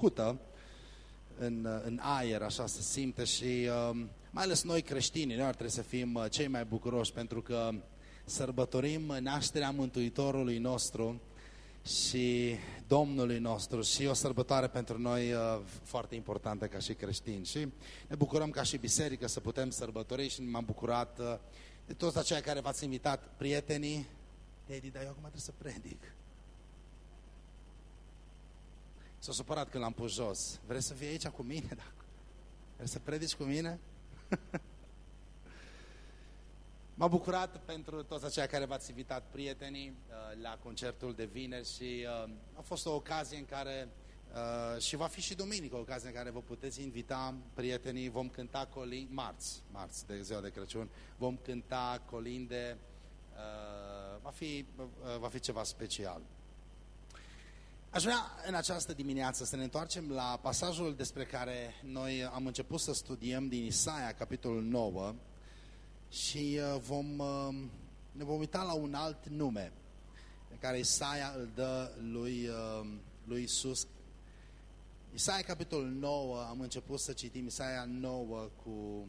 plăcută în, în aer, așa se simte și uh, mai ales noi creștini, noi ar trebui să fim uh, cei mai bucuroși pentru că sărbătorim nașterea Mântuitorului nostru și Domnului nostru și o sărbătoare pentru noi uh, foarte importantă ca și creștini. Și ne bucurăm ca și biserică să putem sărbători și m-am bucurat uh, de toți aceia care v-ați invitat, prietenii. Teddy, dar eu acum trebuie să predic. S-a supărat când l-am pus jos. Vrei să fii aici cu mine? Dacă... Vrei să predici cu mine? M-a bucurat pentru toți aceia care v-ați invitat prietenii uh, la concertul de vineri și uh, a fost o ocazie în care uh, și va fi și duminică o ocazie în care vă puteți invita prietenii, vom cânta colin, marți, marți de ziua de Crăciun, vom cânta colinde, va fi, va fi ceva special. Aș vrea în această dimineață să ne întoarcem la pasajul despre care noi am început să studiem din Isaia, capitolul 9, și uh, vom, uh, ne vom uita la un alt nume pe care Isaia îl dă lui, uh, lui Isus. Isaia, capitolul 9, am început să citim Isaia 9 cu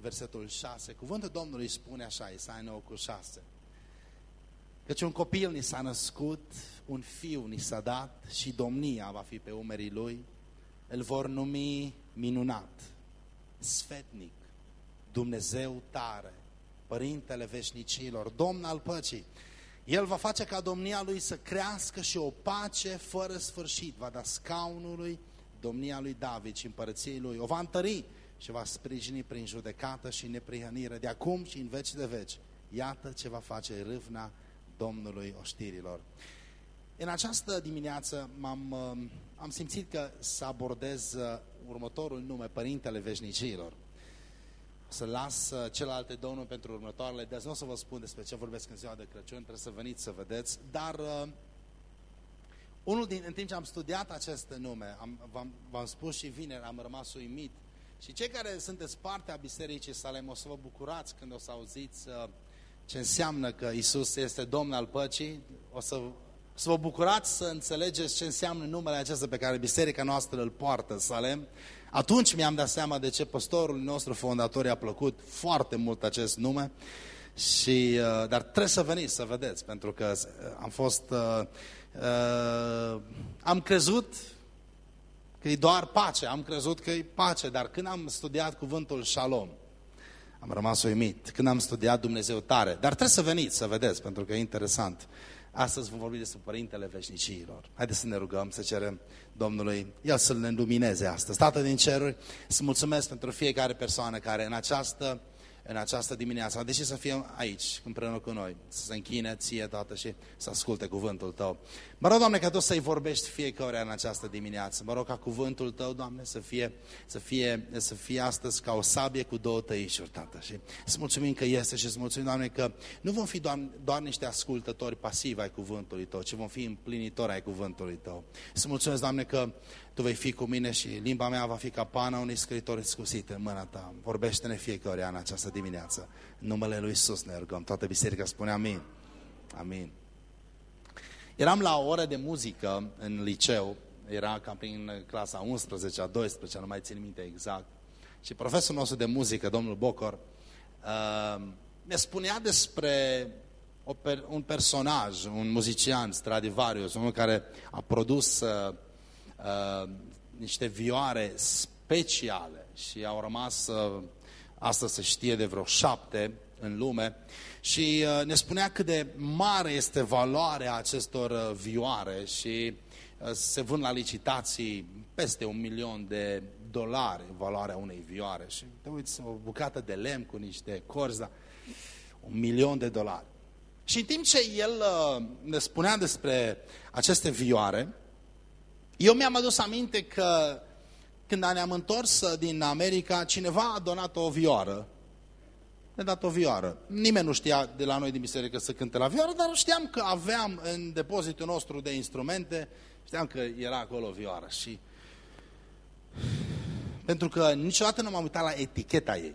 versetul 6. Cuvântul Domnului spune așa, Isaia 9 cu 6. Căci un copil ni s-a născut, un fiu ni s-a dat și domnia va fi pe umerii lui. Îl vor numi minunat, sfetnic, Dumnezeu tare, Părintele veșnicilor, Domn al păcii. El va face ca domnia lui să crească și o pace fără sfârșit. Va da scaunului domnia lui David și împărăției lui. O va întări și va sprijini prin judecată și neprihănire de acum și în veci de veci. Iată ce va face râvna Domnului oștirilor. În această dimineață am am simțit că să abordez uh, următorul nume, Părintele Veșnicilor. Să las uh, celelalte domnuri pentru următoarele, de nu o să vă spun despre ce vorbesc în ziua de Crăciun, trebuie să veniți să vedeți, dar uh, unul din, în timp ce am studiat aceste nume, v-am spus și vineri, am rămas uimit, și cei care sunteți parte a Bisericii Salem, o să vă bucurați când o să auziți uh, ce înseamnă că Isus este Domn al păcii, o să, să vă bucurați să înțelegeți ce înseamnă numele acesta pe care biserica noastră îl poartă, Salem. Atunci mi-am dat seama de ce păstorul nostru fondator i-a plăcut foarte mult acest nume. Și, uh, dar trebuie să veniți să vedeți, pentru că uh, am fost, uh, uh, am crezut că e doar pace, am crezut că e pace, dar când am studiat cuvântul shalom, am rămas uimit când am studiat Dumnezeu tare. Dar trebuie să veniți să vedeți, pentru că e interesant. Astăzi vom vorbi despre Părintele Veșnicilor. Haideți să ne rugăm, să cerem Domnului, El să-L ne lumineze astăzi. Tată din ceruri, să mulțumesc pentru fiecare persoană care în această în această dimineață. A decis să fie aici, împreună cu noi, să se închine ție, Tată, și să asculte cuvântul Tău. Mă rog, Doamne, ca Tu să-i vorbești fiecare în această dimineață. Mă rog ca cuvântul Tău, Doamne, să fie, să fie, să fie astăzi ca o sabie cu două tăișuri, Tată. Și să mulțumim că este și să mulțumim, Doamne, că nu vom fi doar, doar niște ascultători pasivi ai cuvântului Tău, ci vom fi împlinitori ai cuvântului Tău. Să mulțumesc, Doamne, că tu vei fi cu mine și limba mea va fi ca pana unui scriitor excusit în mâna ta. Vorbește-ne fiecare în această dimineață. În numele Lui Iisus ne rugăm. Toată biserica spune amin. Amin. Eram la o oră de muzică în liceu, era cam prin clasa 11 a 12, nu mai țin minte exact. Și profesorul nostru de muzică, domnul Bocor, uh, ne spunea despre un personaj, un muzician, Stradivarius, unul care a produs uh, uh, niște vioare speciale și au rămas, uh, asta se știe de vreo șapte în lume, și uh, ne spunea cât de mare este valoarea acestor uh, vioare și uh, se vând la licitații peste un milion de dolari valoarea unei vioare. Și te uiți, o bucată de lemn cu niște corzi, dar un milion de dolari. Și în timp ce el uh, ne spunea despre aceste vioare, eu mi-am adus aminte că când ne-am întors din America, cineva a donat o vioară. Ne-a dat o vioară. Nimeni nu știa de la noi din biserică să cânte la vioară, dar știam că aveam în depozitul nostru de instrumente, știam că era acolo o vioară. Și pentru că niciodată nu m-am uitat la eticheta ei.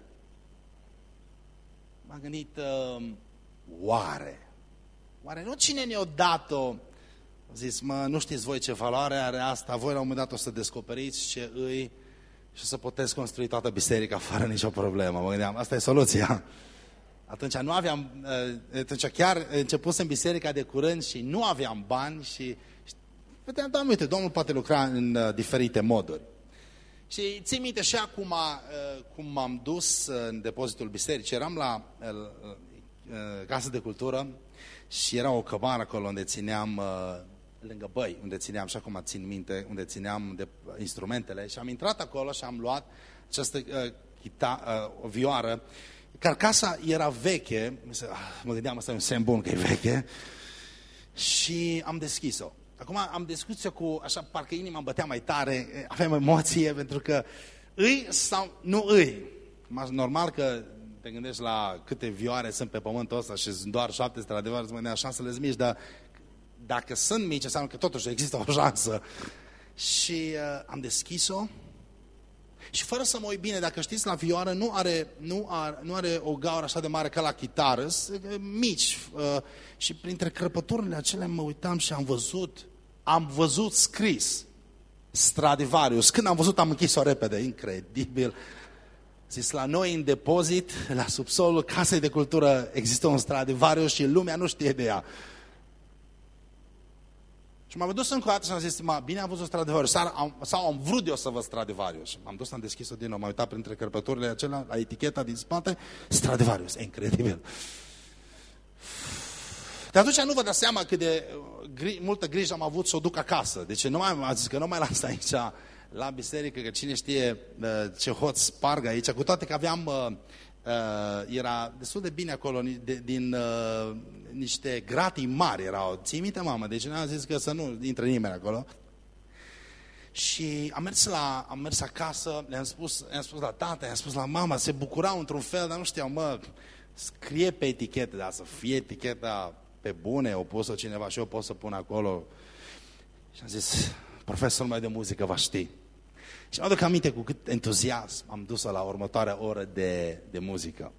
M-am gândit, uh, oare? Oare nu cine ne-a dat-o zis, mă, nu știți voi ce valoare are asta, voi la un moment dat o să descoperiți ce îi și o să puteți construi toată biserica fără nicio problemă. Mă gândeam, asta e soluția. Atunci nu aveam, uh, atunci chiar începusem biserica de curând și nu aveam bani și, și vedeam, doamne, uite, Domnul poate lucra în uh, diferite moduri. Și țin minte și acum uh, cum m-am dus în depozitul bisericii, eram la casă de cultură și era o cămară acolo unde țineam lângă băi, unde țineam, și acum țin minte, unde țineam de, instrumentele și am intrat acolo și am luat această uh, chita, uh, o vioară. Carcasa era veche, mă gândeam, asta e un semn bun că e veche, și am deschis-o. Acum am deschis-o cu, așa, parcă inima îmi bătea mai tare, aveam emoție, pentru că îi sau nu îi. Normal că te gândești la câte vioare sunt pe pământul ăsta și sunt doar șapte stradivare, îți mă șansele mici, dar dacă sunt mici, înseamnă că totuși există o șansă. Și uh, am deschis-o și fără să mă uit bine, dacă știți, la vioară nu are, nu are, nu are o gaură așa de mare ca la chitară, sunt uh, mici. Uh, și printre crăpăturile acelea mă uitam și am văzut, am văzut scris Stradivarius. Când am văzut, am închis-o repede, incredibil. Zis, la noi în depozit, la subsolul casei de cultură, există un Stradivarius și lumea nu știe de ea. Și m-am dus încă o dată și am zis, ma, bine am văzut Stradivarius, sau am, sau am vrut eu să văd Stradivarius. M-am dus, am deschis-o din nou, m-am uitat printre cărpăturile acelea, la eticheta din spate, Stradivarius, e incredibil. De atunci nu vă dați seama cât de uh, gri, multă grijă am avut să o duc acasă. Deci nu mai, am zis că nu mai las aici la biserică, că cine știe uh, ce hot sparg aici, cu toate că aveam, uh, uh, era destul de bine acolo, de, din uh, niște gratii mari erau. Ții minte, mamă? Deci ne-am zis că să nu intre nimeni acolo. Și am mers, la, am mers acasă, le-am spus, le-am spus la tata, le-am spus la mama, se bucurau într-un fel, dar nu știau, mă, scrie pe etichetă, dar să fie eticheta pe bune, o pus-o cineva și eu pot să pun acolo. Și am zis, profesorul meu de muzică va ști. Și mă aduc aminte cu cât entuziasm am dus-o la următoarea oră de, de muzică.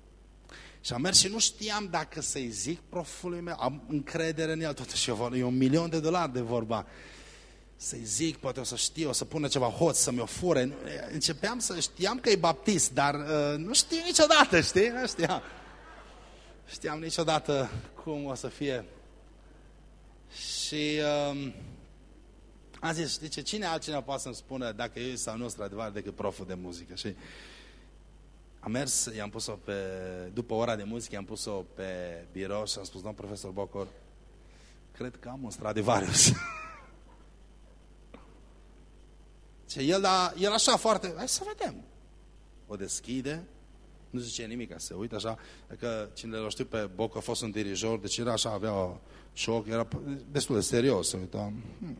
Și am mers și nu știam dacă să-i zic profului meu, am încredere în el, totuși e un milion de dolari de vorba. Să-i zic, poate o să știu, o să pună ceva hoț, să mi-o fure. Începeam să știam că e baptist, dar uh, nu știu niciodată, știi? Nu știam. Știam niciodată cum o să fie. Și uh, am zis, știi ce, cine altcineva poate să-mi spună dacă e sau nu adevărat decât proful de muzică? Și am mers, i-am pus-o pe, după ora de muzică, i-am pus-o pe birou și am spus, domn profesor Bocor, cred că am un Stradivarius. Ce el, da, el așa foarte, hai să vedem. O deschide, nu zice nimic, se uită așa, că cine l știu pe Boc a fost un dirijor, deci era așa, avea o șoc, era destul de serios, se uita, hmm,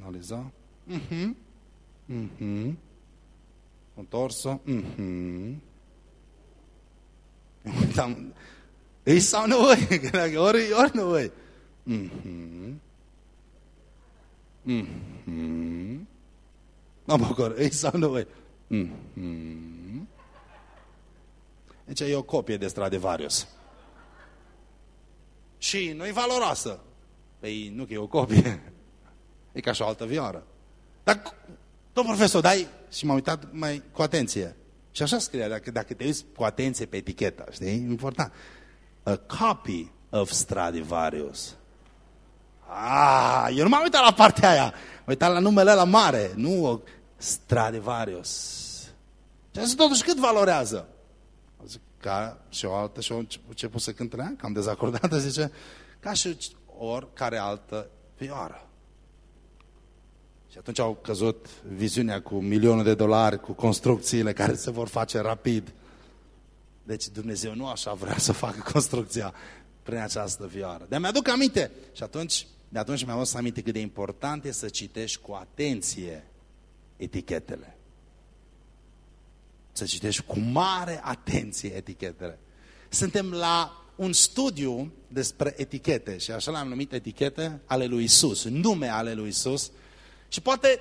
analiza, mhm, mhm, întorsă, mhm, uitam, îi sau nu îi? ori, ori nu îi. Mm-hmm. Mm-hmm. Mă bucur, îi sau nu îi? Mm-hmm. Deci e o copie de Stradivarius. Și nu-i valoroasă. Păi nu că e o copie. E ca și o altă vioară. Dar, domn profesor, dai... Și m-am uitat mai cu atenție. Și așa scrie, dacă, dacă te uiți cu atenție pe etichetă, știi? Important. A copy of Stradivarius. Ah, eu nu m-am uitat la partea aia. M-am uitat la numele la mare, nu Stradivarius. Și zis, totuși, cât valorează? Zic, ca și o altă, și o început să cântă cam dezacordată, zice, ca și oricare altă vioară. Și atunci au căzut viziunea cu milioane de dolari, cu construcțiile care se vor face rapid. Deci Dumnezeu nu așa vrea să facă construcția prin această vioară. Dar mi-aduc aminte. Și atunci, de atunci mi-am adus aminte cât de important e să citești cu atenție etichetele. Să citești cu mare atenție etichetele. Suntem la un studiu despre etichete și așa l-am numit etichete ale lui Isus, nume ale lui Isus, și poate,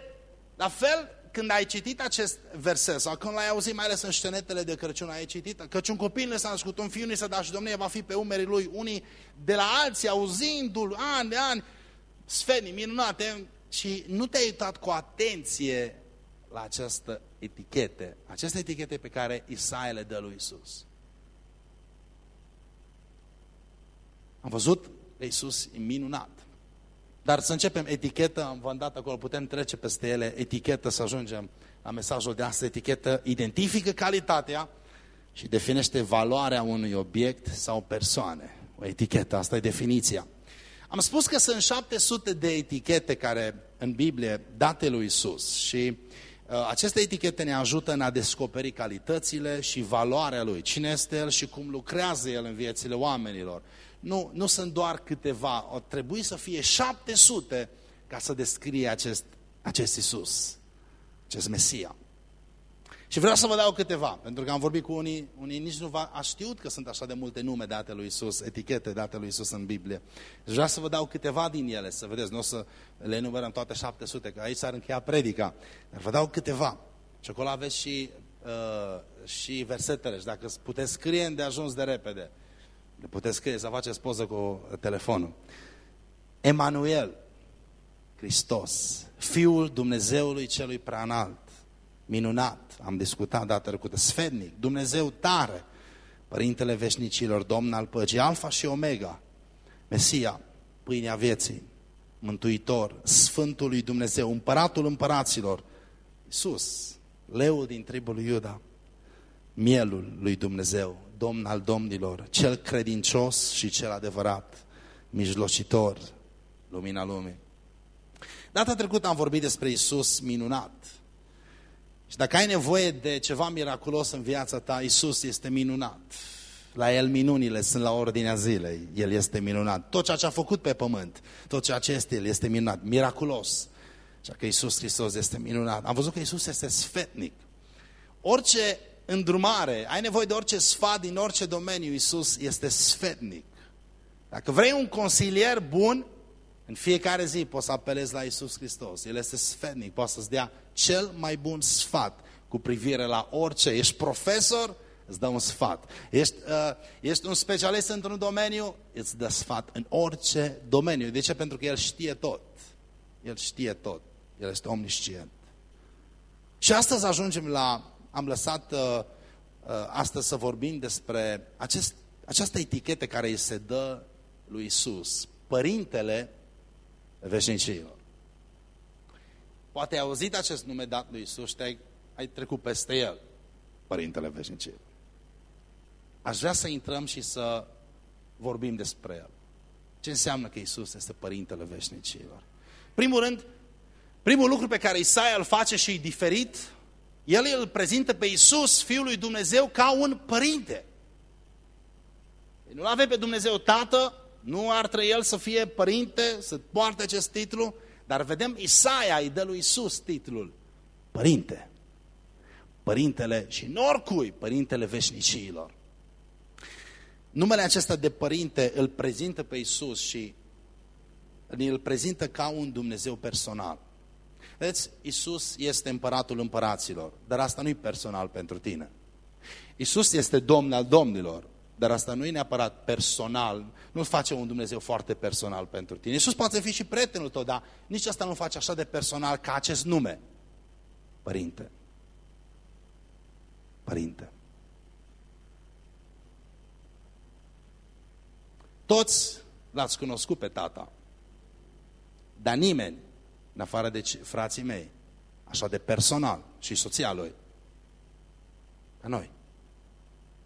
la fel, când ai citit acest verset sau când l-ai auzit, mai ales în scenetele de Crăciun, ai citit, căci un copil ne s-a născut, un fiu ne s-a dat și Domnule va fi pe umerii lui, unii de la alții, auzindu-l, ani de ani, sfetnic, minunate, și nu te-ai uitat cu atenție la această etichete, aceste etichete pe care Isaia le dă lui Isus. Am văzut că Isus e minunat. Dar să începem etichetă, am v-am dat acolo, putem trece peste ele, etichetă să ajungem la mesajul de astăzi. Etichetă identifică calitatea și definește valoarea unui obiect sau persoane. O etichetă, asta e definiția. Am spus că sunt 700 de etichete care în Biblie date lui Isus și uh, aceste etichete ne ajută în a descoperi calitățile și valoarea lui. Cine este el și cum lucrează el în viețile oamenilor. Nu, nu sunt doar câteva, o trebuie să fie 700 ca să descrie acest, acest Isus, acest Mesia. Și vreau să vă dau câteva, pentru că am vorbit cu unii, unii nici nu a știut că sunt așa de multe nume date lui Isus, etichete date lui Isus în Biblie. Deci vreau să vă dau câteva din ele, să vedeți, nu o să le numărăm toate 700, că aici s-ar încheia predica, dar vă dau câteva. Și acolo aveți și, uh, și versetele, și dacă puteți scrie de ajuns de repede, le puteți scrie, să faceți poză cu telefonul. Emanuel, Hristos, Fiul Dumnezeului Celui Preanalt, minunat, am discutat data trecută, sfednic, Dumnezeu tare, Părintele Veșnicilor, Domn al Păcii, Alfa și Omega, Mesia, pâinea vieții, Mântuitor, Sfântul lui Dumnezeu, Împăratul Împăraților, Iisus, leul din tribul lui Iuda, mielul lui Dumnezeu, Domn al Domnilor, cel credincios și cel adevărat, mijlocitor, lumina lumii. Data trecută am vorbit despre Isus minunat, și dacă ai nevoie de ceva miraculos în viața ta, Isus este minunat. La El minunile sunt la ordinea zilei. El este minunat. Tot ceea ce a făcut pe pământ, tot ceea ce este El este minunat, miraculos. Așa că Isus Hristos este minunat. Am văzut că Isus este sfetnic. Orice îndrumare, ai nevoie de orice sfat din orice domeniu, Isus este sfetnic. Dacă vrei un consilier bun, în fiecare zi poți să apelezi la Isus Hristos. El este sfetnic, poate să-ți dea cel mai bun sfat cu privire la orice. Ești profesor, îți dă un sfat. Ești, uh, ești un specialist într-un domeniu, îți dă sfat în orice domeniu. De ce? Pentru că El știe tot. El știe tot. El este omniscient. Și astăzi ajungem la... Am lăsat uh, uh, astăzi să vorbim despre acest, această etichetă care îi se dă lui Isus. Părintele veșnicilor. Poate ai auzit acest nume dat lui Isus și ai, ai trecut peste el, Părintele Veșnicilor. Aș vrea să intrăm și să vorbim despre el. Ce înseamnă că Isus este Părintele Veșnicilor? Primul rând, primul lucru pe care Isaia îl face și e diferit, el îl prezintă pe Isus, Fiul lui Dumnezeu, ca un părinte. Nu-L avem pe Dumnezeu Tată, nu ar trebui el să fie părinte, să poarte acest titlu, dar vedem Isaia îi dă lui Isus titlul Părinte. Părintele și norcui, Părintele veșnicilor. Numele acesta de părinte îl prezintă pe Isus și îl prezintă ca un Dumnezeu personal. Vedeți, Isus este împăratul împăraților, dar asta nu e personal pentru tine. Isus este Domn al domnilor, dar asta nu e neapărat personal, nu face un Dumnezeu foarte personal pentru tine. Iisus poate fi și prietenul tău, dar nici asta nu face așa de personal ca acest nume. Părinte. Părinte. Toți l-ați cunoscut pe tata, dar nimeni, în afară de frații mei, așa de personal și soția lui, ca noi.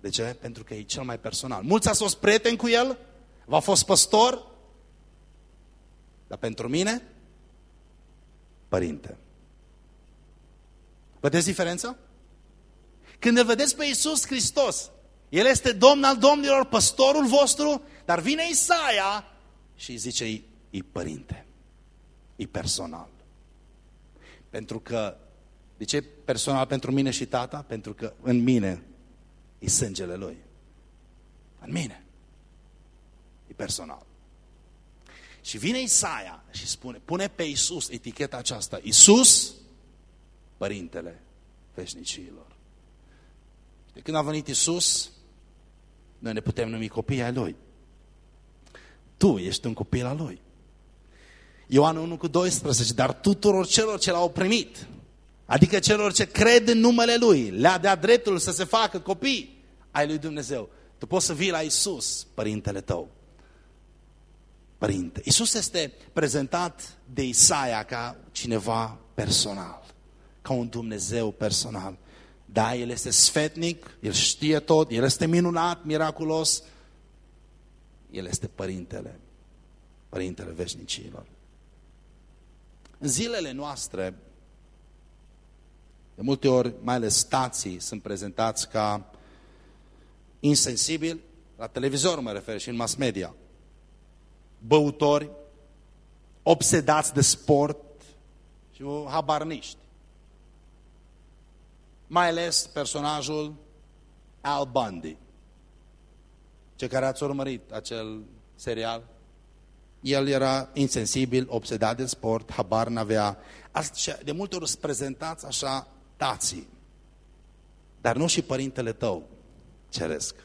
De ce? Pentru că e cel mai personal. Mulți ați fost prieteni cu el, v-a fost păstor, dar pentru mine, părinte. Vedeți diferența? Când îl vedeți pe Iisus Hristos, El este Domn al Domnilor, păstorul vostru, dar vine Isaia și îi zice, e, e părinte, e personal. Pentru că, de ce personal pentru mine și tata? Pentru că în mine e sângele Lui. În mine. E personal. Și vine Isaia și spune, pune pe Isus eticheta aceasta. Isus, Părintele veșnicilor. De când a venit Isus, noi ne putem numi copii ai Lui. Tu ești un copil al Lui. Ioan 1 cu 12, dar tuturor celor ce l-au primit, adică celor ce cred în numele Lui, le-a dat dreptul să se facă copii ai Lui Dumnezeu. Tu poți să vii la Isus, Părintele tău. Părinte. Isus este prezentat de Isaia ca cineva personal, ca un Dumnezeu personal. Da, El este sfetnic, El știe tot, El este minunat, miraculos. El este Părintele, Părintele veșnicilor. În zilele noastre, de multe ori, mai ales stații, sunt prezentați ca insensibili, la televizor mă refer și în mass media, băutori, obsedați de sport și habarniști. Mai ales personajul Al Bundy. Ce care ați urmărit acel serial, el era insensibil, obsedat de sport, habar n-avea. De multe ori sunt prezentați așa tații, dar nu și părintele tău ceresc.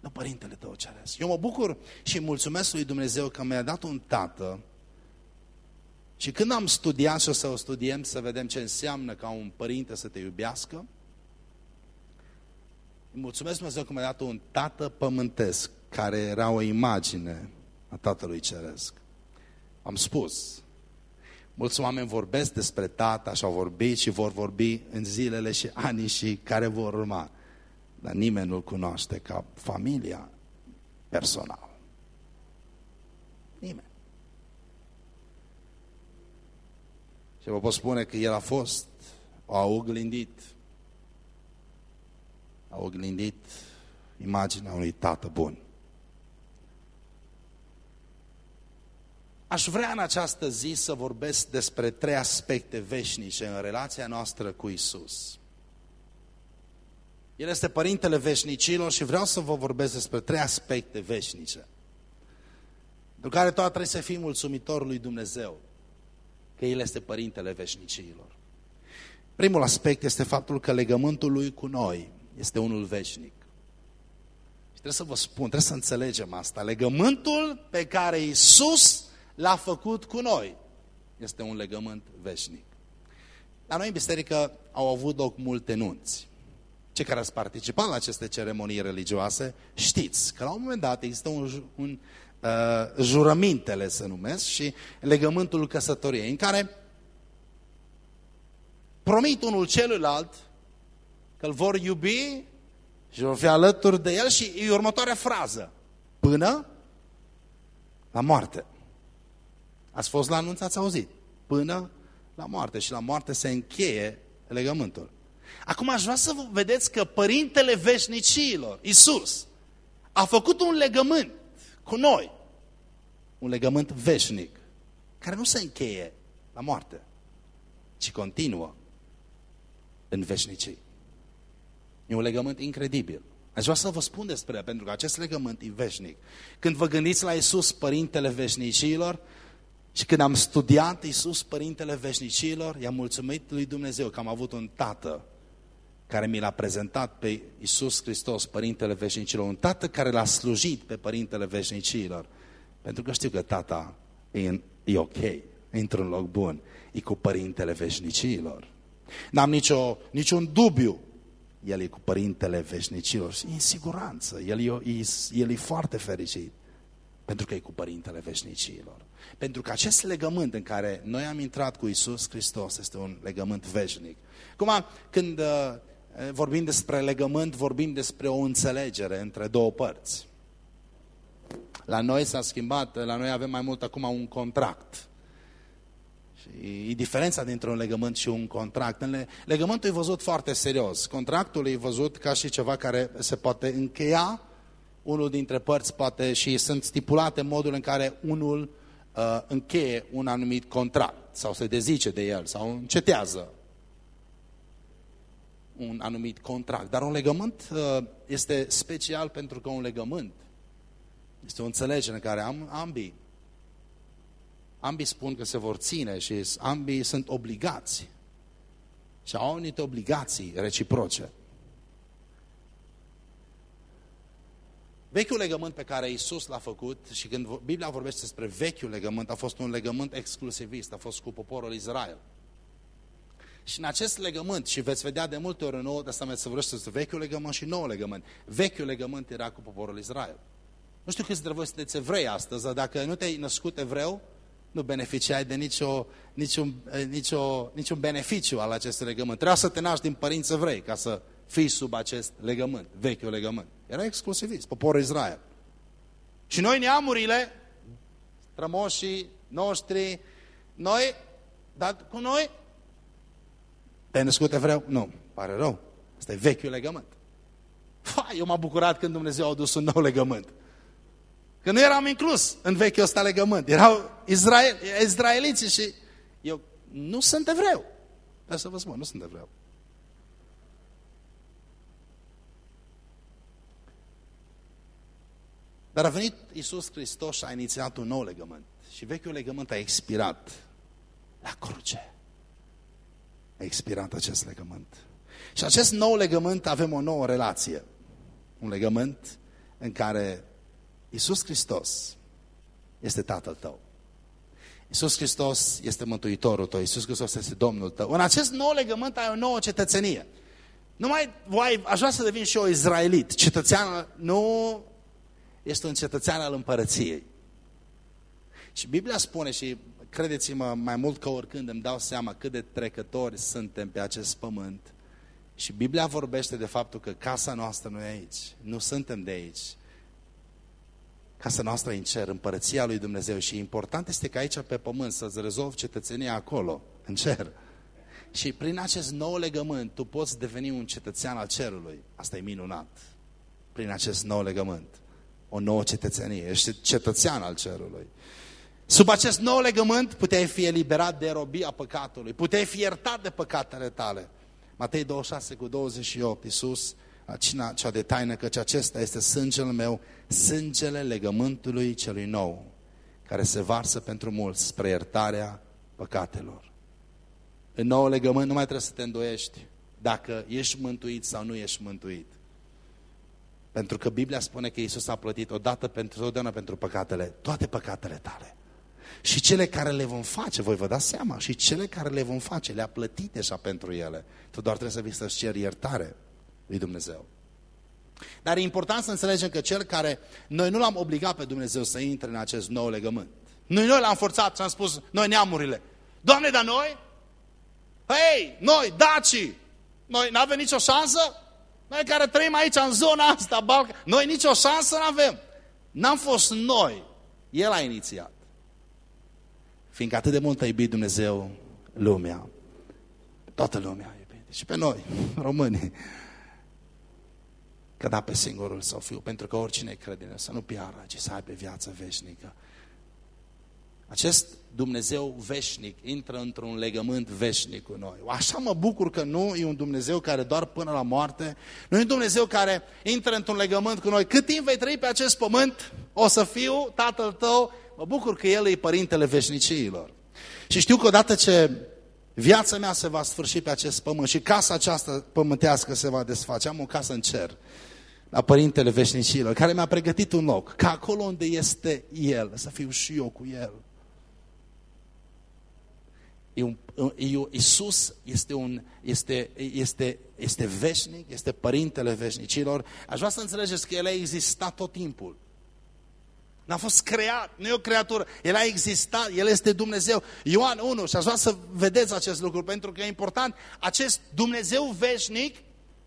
Nu părintele tău ceresc. Eu mă bucur și mulțumesc lui Dumnezeu că mi-a dat un tată și când am studiat și o să o studiem să vedem ce înseamnă ca un părinte să te iubească, îi mulțumesc Dumnezeu că mi-a dat un tată pământesc care era o imagine a Tatălui Ceresc. Am spus, mulți oameni vorbesc despre tata și au vorbit și vor vorbi în zilele și anii și care vor urma. Dar nimeni nu-l cunoaște ca familia personală. Nimeni. Și vă pot spune că el a fost, a oglindit, a oglindit imaginea unui tată bun. Aș vrea în această zi să vorbesc despre trei aspecte veșnice în relația noastră cu Isus. El este Părintele Veșnicilor și vreau să vă vorbesc despre trei aspecte veșnice. De care toată trebuie să fii mulțumitor lui Dumnezeu, că El este Părintele Veșnicilor. Primul aspect este faptul că legământul Lui cu noi este unul veșnic. Și trebuie să vă spun, trebuie să înțelegem asta. Legământul pe care Iisus l-a făcut cu noi. Este un legământ veșnic. La noi în biserică au avut loc multe nunți. Cei care ați participat la aceste ceremonii religioase știți că la un moment dat există un, un uh, jurămintele, se numesc, și legământul căsătoriei, în care promit unul celuilalt că îl vor iubi și vor fi alături de el și e următoarea frază. Până la moarte. Ați fost la anunț, ați auzit. Până la moarte. Și la moarte se încheie legământul. Acum aș vrea să vedeți că Părintele Veșnicilor, Isus, a făcut un legământ cu noi. Un legământ veșnic, care nu se încheie la moarte, ci continuă în veșnicii. E un legământ incredibil. Aș vrea să vă spun despre pentru că acest legământ e veșnic. Când vă gândiți la Isus, Părintele Veșnicilor, și când am studiat Iisus, Părintele Veșnicilor, i-am mulțumit lui Dumnezeu că am avut un tată care mi l-a prezentat pe Iisus Hristos, Părintele Veșnicilor, un tată care l-a slujit pe Părintele Veșnicilor. Pentru că știu că tata e, în, e ok, e într-un loc bun, e cu Părintele Veșnicilor. N-am nicio, niciun dubiu. El e cu Părintele Veșnicilor și e în siguranță. El e, e, el e foarte fericit pentru că e cu Părintele Veșnicilor. Pentru că acest legământ în care noi am intrat cu Isus Hristos este un legământ veșnic. Acum, când uh, vorbim despre legământ, vorbim despre o înțelegere între două părți. La noi s-a schimbat, la noi avem mai mult acum un contract. Și e diferența dintre un legământ și un contract. Legământul e văzut foarte serios. Contractul e văzut ca și ceva care se poate încheia, unul dintre părți poate și sunt stipulate modul în care unul uh, încheie un anumit contract sau se dezice de el sau încetează un anumit contract. Dar un legământ uh, este special pentru că un legământ este o înțelegere în care am, ambii ambii spun că se vor ține și ambii sunt obligați și au anumite obligații reciproce. Vechiul legământ pe care Isus l-a făcut și când Biblia vorbește despre vechiul legământ, a fost un legământ exclusivist, a fost cu poporul Israel. Și în acest legământ, și veți vedea de multe ori în Noul Testament să vorbește despre vechiul legământ și noul legământ. Vechiul legământ era cu poporul Israel. Nu știu câți dintre voi sunteți evrei astăzi, dar dacă nu te-ai născut evreu, nu beneficiai de nicio, niciun, nicio, niciun beneficiu al acestui legământ. Trebuia să te naști din părinți evrei ca să fii sub acest legământ, vechiul legământ. Era exclusivist, poporul Israel. Și noi neamurile, strămoșii noștri, noi, dar cu noi, te-ai născut evreu? Nu, pare rău. Asta e vechiul legământ. Fa, eu m-am bucurat când Dumnezeu a adus un nou legământ. Că nu eram inclus în vechiul ăsta legământ. Erau Israel, izraeliții și eu nu sunt evreu. Dar să vă spun, nu sunt evreu. Dar a venit Iisus Hristos și a inițiat un nou legământ. Și vechiul legământ a expirat la cruce. A expirat acest legământ. Și acest nou legământ avem o nouă relație. Un legământ în care Iisus Hristos este Tatăl tău. Iisus Hristos este Mântuitorul tău, Iisus Hristos este Domnul tău. În acest nou legământ ai o nouă cetățenie. Nu mai, voi, aș vrea să devin și eu izraelit, cetățean, nu este un cetățean al împărăției. Și Biblia spune, și credeți-mă, mai mult ca oricând îmi dau seama cât de trecători suntem pe acest pământ. Și Biblia vorbește de faptul că casa noastră nu e aici. Nu suntem de aici. Casa noastră e în cer, împărăția lui Dumnezeu. Și important este că aici pe pământ să-ți rezolvi cetățenia acolo, în cer. Și prin acest nou legământ tu poți deveni un cetățean al cerului. Asta e minunat. Prin acest nou legământ. O nouă cetățenie. Ești cetățean al cerului. Sub acest nou legământ puteai fi eliberat de robia păcatului. Puteai fi iertat de păcatele tale. Matei 26 cu 28, Iisus la cina cea de taină, căci acesta este sângele meu, sângele legământului celui nou, care se varsă pentru mulți spre iertarea păcatelor. În nou legământ nu mai trebuie să te îndoiești dacă ești mântuit sau nu ești mântuit. Pentru că Biblia spune că Iisus a plătit odată pentru totdeauna pentru păcatele, toate păcatele tale. Și cele care le vom face, voi vă dați seama, și cele care le vom face, le-a plătit deja pentru ele. Tu doar trebuie să vii să-ți ceri iertare lui Dumnezeu. Dar e important să înțelegem că cel care, noi nu l-am obligat pe Dumnezeu să intre în acest nou legământ. Noi, noi l-am forțat și am spus, noi neamurile, Doamne, dar noi? Hei, noi, dacii, noi n-avem nicio șansă? Noi care trăim aici în zona asta, Balca, noi nicio șansă nu avem. N-am fost noi, El a inițiat. Fiindcă atât de mult a iubit Dumnezeu lumea, toată lumea a iubit, și pe noi, românii că da pe singurul său fiu, pentru că oricine crede în să nu piară, ci să aibă viață veșnică. Acest Dumnezeu veșnic intră într-un legământ veșnic cu noi. Așa mă bucur că nu e un Dumnezeu care doar până la moarte, nu e un Dumnezeu care intră într-un legământ cu noi. Cât timp vei trăi pe acest pământ, o să fiu tatăl tău, mă bucur că El e părintele veșniciilor. Și știu că odată ce viața mea se va sfârși pe acest pământ și casa aceasta pământească se va desface, am o casă în cer, la Părintele Veșnicilor, care mi-a pregătit un loc, ca acolo unde este El, să fiu și eu cu El. E un, e, Iisus este, un, este, este, este veșnic, este Părintele Veșnicilor. Aș vrea să înțelegeți că El a existat tot timpul. N-a fost creat, nu e o creatură. El a existat, El este Dumnezeu. Ioan 1, și aș vrea să vedeți acest lucru, pentru că e important. Acest Dumnezeu veșnic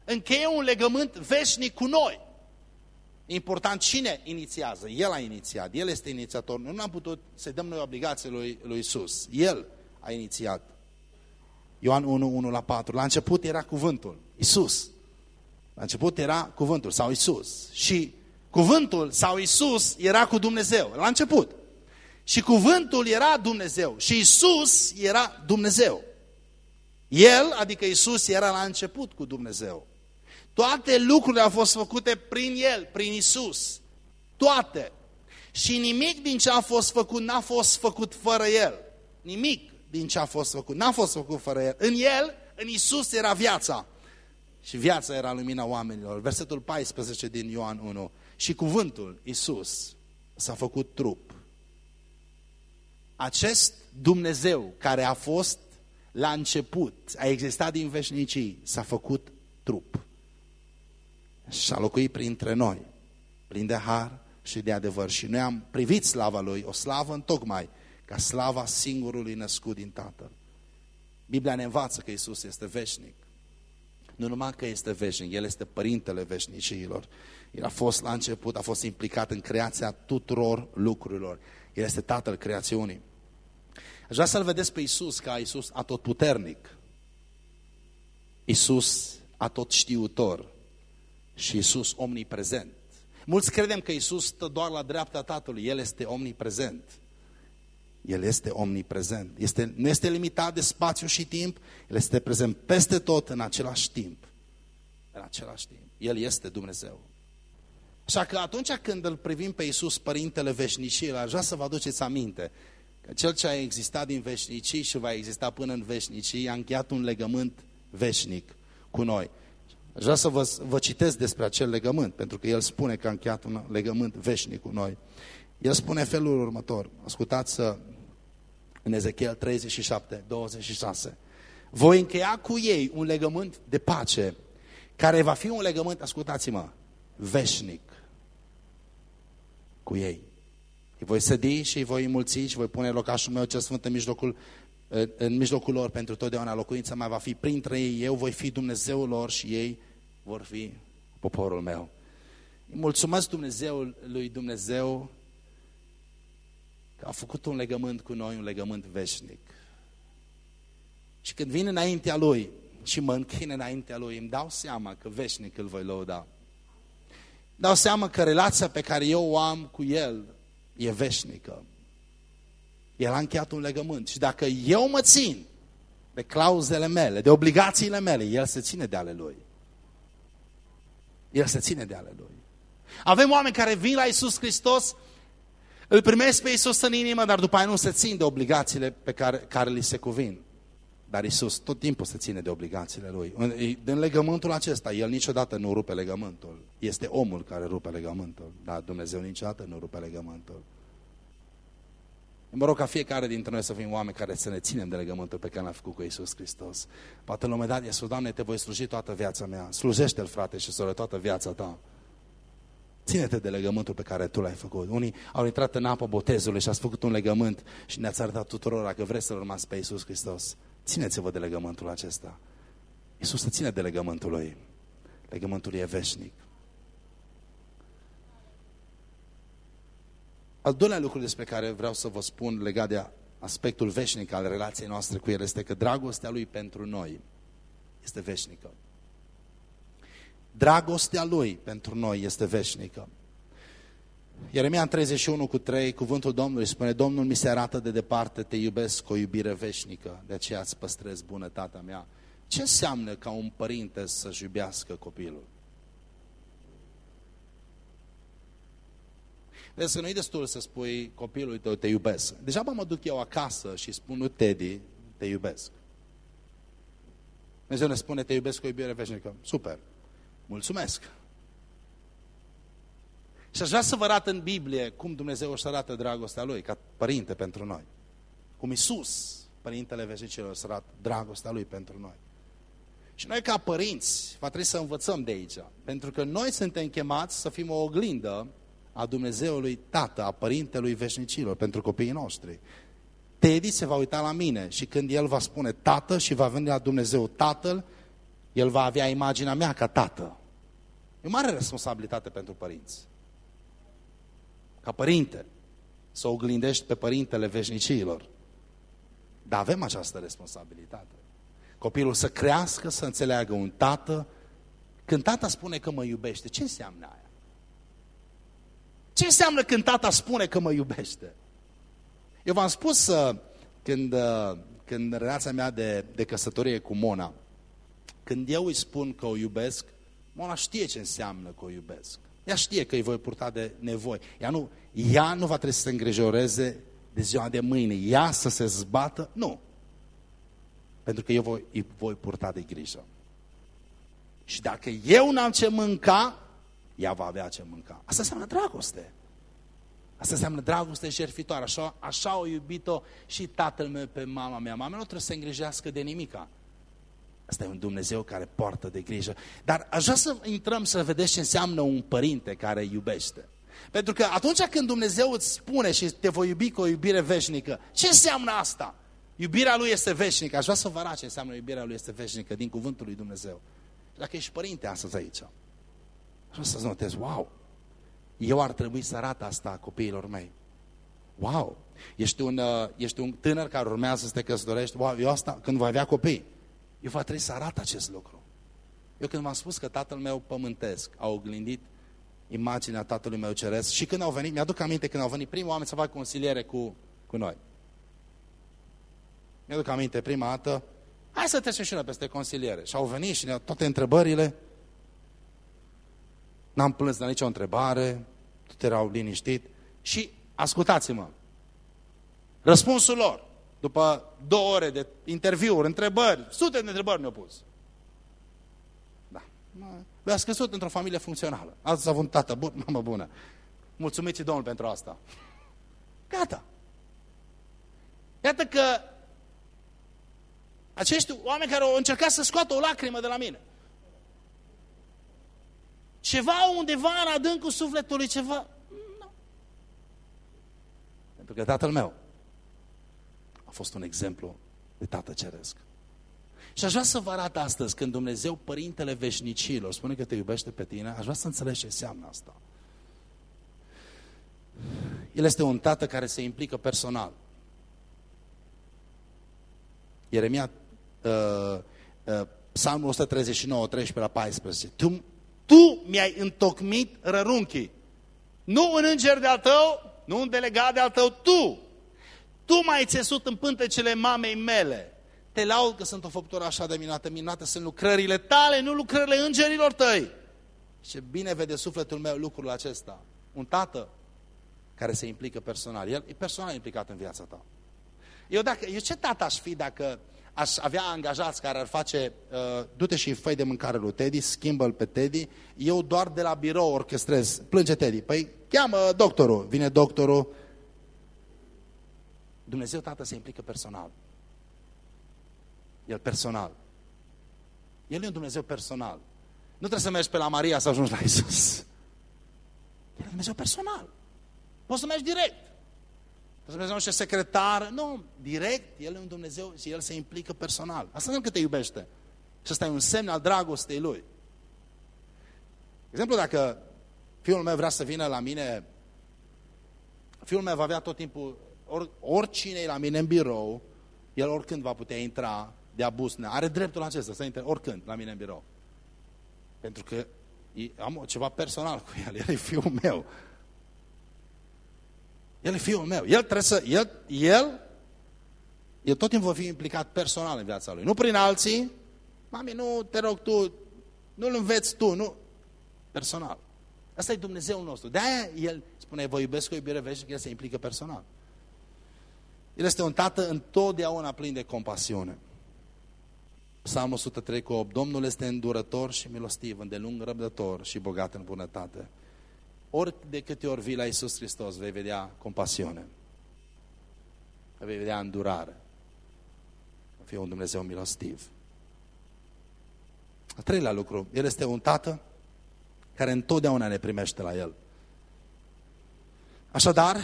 încheie un legământ veșnic cu noi. Important cine inițiază? El a inițiat, El este inițiator. Nu am putut să dăm noi obligații lui, lui Isus. El a inițiat. Ioan 1, 1 la 4. La început era cuvântul, Isus. La început era cuvântul sau Isus. Și cuvântul sau Isus era cu Dumnezeu. La început. Și cuvântul era Dumnezeu. Și Isus era Dumnezeu. El, adică Isus, era la început cu Dumnezeu. Toate lucrurile au fost făcute prin El, prin Isus. Toate. Și nimic din ce a fost făcut n-a fost făcut fără El. Nimic din ce a fost făcut n-a fost făcut fără El. În El, în Isus era viața. Și viața era lumina oamenilor. Versetul 14 din Ioan 1. Și cuvântul, Isus, s-a făcut trup. Acest Dumnezeu care a fost la început, a existat din veșnicii, s-a făcut trup. Și a locuit printre noi, plin de har și de adevăr. Și noi am privit slava Lui, o slavă în tocmai, ca slava singurului născut din Tatăl. Biblia ne învață că Isus este veșnic. Nu numai că este veșnic, El este Părintele veșnicilor. El a fost la început, a fost implicat în creația tuturor lucrurilor. El este Tatăl creațiunii. Aș vrea să-L vedeți pe Isus ca Isus atotputernic. Isus atot știutor și Isus omniprezent. Mulți credem că Isus stă doar la dreapta Tatălui, El este omniprezent. El este omniprezent. Este, nu este limitat de spațiu și timp, El este prezent peste tot în același timp. În același timp. El este Dumnezeu. Așa că atunci când îl privim pe Iisus, Părintele Veșnicii, aș vrea să vă aduceți aminte că Cel ce a existat din veșnicii și va exista până în veșnicii, a încheiat un legământ veșnic cu noi. Aș vrea să vă, vă citesc despre acel legământ, pentru că El spune că a încheiat un legământ veșnic cu noi. El spune felul următor, ascultați în Ezechiel 37, 26. Voi încheia cu ei un legământ de pace, care va fi un legământ, ascultați-mă, veșnic cu ei. Îi voi sădi și îi voi înmulți și voi pune locașul meu cel sfânt în mijlocul, în mijlocul lor pentru totdeauna. Locuința mai va fi printre ei, eu voi fi Dumnezeul lor și ei vor fi poporul meu. Îi mulțumesc Dumnezeul lui Dumnezeu că a făcut un legământ cu noi, un legământ veșnic. Și când vin înaintea Lui și mă închin înaintea Lui, îmi dau seama că veșnic îl voi lăuda. Dau seama că relația pe care eu o am cu El e veșnică. El a încheiat un legământ și dacă eu mă țin de clauzele mele, de obligațiile mele, El se ține de ale Lui. El se ține de ale Lui. Avem oameni care vin la Isus Hristos îl primesc pe Iisus în inimă, dar după aia nu se țin de obligațiile pe care, care li se cuvin. Dar Iisus tot timpul se ține de obligațiile Lui. În legământul acesta, El niciodată nu rupe legământul. Este omul care rupe legământul. Dar Dumnezeu niciodată nu rupe legământul. Mă rog ca fiecare dintre noi să fim oameni care să ne ținem de legământul pe care l-a făcut cu Iisus Hristos. Poate la un moment dat, Iisus, Doamne, te voi sluji toată viața mea. Slujește-L, frate și soră, toată viața ta. Ține-te de legământul pe care tu l-ai făcut. Unii au intrat în apă botezului și ați făcut un legământ și ne-ați arătat tuturor dacă vreți să-L urmați pe Iisus Hristos. Țineți-vă de legământul acesta. Iisus se ține de legământul Lui. Legământul e veșnic. Al doilea lucru despre care vreau să vă spun legat de aspectul veșnic al relației noastre cu El este că dragostea Lui pentru noi este veșnică. Dragostea Lui pentru noi este veșnică. Ieremia în 31 cu 3, cuvântul Domnului spune, Domnul mi se arată de departe, te iubesc cu o iubire veșnică, de aceea îți păstrez bunătatea mea. Ce înseamnă ca un părinte să-și iubească copilul? Vezi că nu e destul să spui copilului tău, te iubesc. Deja mă duc eu acasă și spun lui Teddy, te iubesc. Dumnezeu ne spune, te iubesc cu o iubire veșnică. Super. Mulțumesc! Și aș vrea să vă arăt în Biblie cum Dumnezeu își arată dragostea Lui, ca părinte pentru noi. Cum Iisus, Părintele Veșnicilor, își arată dragostea Lui pentru noi. Și noi ca părinți va trebui să învățăm de aici. Pentru că noi suntem chemați să fim o oglindă a Dumnezeului Tată, a Părintelui Veșnicilor, pentru copiii noștri. Teddy se va uita la mine și când el va spune Tată și va veni la Dumnezeu Tatăl, el va avea imaginea mea ca tată. E o mare responsabilitate pentru părinți. Ca părinte, să oglindești pe părintele veșnicilor. Dar avem această responsabilitate. Copilul să crească, să înțeleagă un tată. Când tata spune că mă iubește, ce înseamnă aia? Ce înseamnă când tata spune că mă iubește? Eu v-am spus uh, când, uh, când relația mea de, de căsătorie cu Mona, când eu îi spun că o iubesc, Mona știe ce înseamnă că o iubesc. Ea știe că îi voi purta de nevoi. Ea nu, ea nu va trebui să se îngrijoreze de ziua de mâine. Ea să se zbată? Nu. Pentru că eu voi, îi voi purta de grijă. Și dacă eu n-am ce mânca, ea va avea ce mânca. Asta înseamnă dragoste. Asta înseamnă dragoste jertfitoare. Așa, așa au iubit-o și tatăl meu pe mama mea. Mama nu trebuie să se îngrijească de nimica. Asta e un Dumnezeu care poartă de grijă. Dar aș vrea să intrăm să vedeți ce înseamnă un părinte care iubește. Pentru că atunci când Dumnezeu îți spune și te voi iubi cu o iubire veșnică, ce înseamnă asta? Iubirea Lui este veșnică. Aș vrea să vă arăt ce înseamnă iubirea Lui este veșnică din cuvântul Lui Dumnezeu. Dacă ești părinte astăzi aici, aș vrea să-ți notezi, wow, eu ar trebui să arăt asta copiilor mei. Wow, ești un, uh, ești un tânăr care urmează să te căsătorești, wow, eu asta, când voi avea copii, eu va trebui să arăt acest lucru. Eu când v-am spus că tatăl meu pământesc a oglindit imaginea tatălui meu ceresc și când au venit, mi-aduc aminte când au venit primul oameni să fac consiliere cu, cu noi. Mi-aduc aminte prima dată, hai să trecem și noi peste consiliere. Și au venit și ne toate întrebările. N-am plâns de nicio întrebare, tot erau liniștit. Și ascultați-mă, răspunsul lor, după două ore de interviuri, întrebări, sute de întrebări ne-au pus. Da. Le-a scăzut într-o familie funcțională. Ați avut un tată bun, mamă bună. Mulțumiți Domnul pentru asta. Gata. Iată că acești oameni care au încercat să scoată o lacrimă de la mine. Ceva undeva în adâncul sufletului, ceva... Nu. Pentru că tatăl meu a fost un exemplu de tată ceresc. Și aș vrea să vă arăt astăzi, când Dumnezeu, Părintele Veșnicilor, spune că te iubește pe tine, aș vrea să înțelegi ce înseamnă asta. El este un tată care se implică personal. Ieremia, uh, uh, Psalmul 139, 13 la 14. Tu, tu mi-ai întocmit rărunchii. Nu un înger de-al tău, nu un delegat de-al tău, tu. Tu m-ai țesut în pântecele mamei mele. Te laud că sunt o făptură așa de minunată, minunată sunt lucrările tale, nu lucrările îngerilor tăi. Ce bine vede sufletul meu lucrul acesta. Un tată care se implică personal. El e personal implicat în viața ta. Eu, dacă, eu ce tată aș fi dacă aș avea angajați care ar face, uh, du-te și făi de mâncare lui Teddy, schimbă-l pe Teddy, eu doar de la birou orchestrez, plânge Teddy, păi cheamă doctorul, vine doctorul. Dumnezeu Tată se implică personal. El personal. El e un Dumnezeu personal. Nu trebuie să mergi pe la Maria să ajungi la Isus. El e un Dumnezeu personal. Poți să mergi direct. Trebuie să mergi și secretar. Nu, direct, El e un Dumnezeu și El se implică personal. Asta nu că te iubește. Și asta e un semn al dragostei Lui. De exemplu, dacă fiul meu vrea să vină la mine, fiul meu va avea tot timpul, or, oricine e la mine în birou, el oricând va putea intra de abuz. Are dreptul acesta să intre oricând la mine în birou. Pentru că am ceva personal cu el. El e fiul meu. El e fiul meu. El trebuie să... El, el, el tot timpul va fi implicat personal în viața lui. Nu prin alții. Mami, nu te rog tu, nu-l înveți tu, nu. Personal. Asta e Dumnezeul nostru. De-aia el spune, vă iubesc cu iubire veșnică, el se implică personal. El este un tată întotdeauna plin de compasiune. Psalmul 103 cu 8. Domnul este îndurător și milostiv, îndelung răbdător și bogat în bunătate. Ori de câte ori vii la Iisus Hristos, vei vedea compasiune. Vei vedea îndurare. Va fi un Dumnezeu milostiv. A treilea lucru, El este un tată care întotdeauna ne primește la El. Așadar,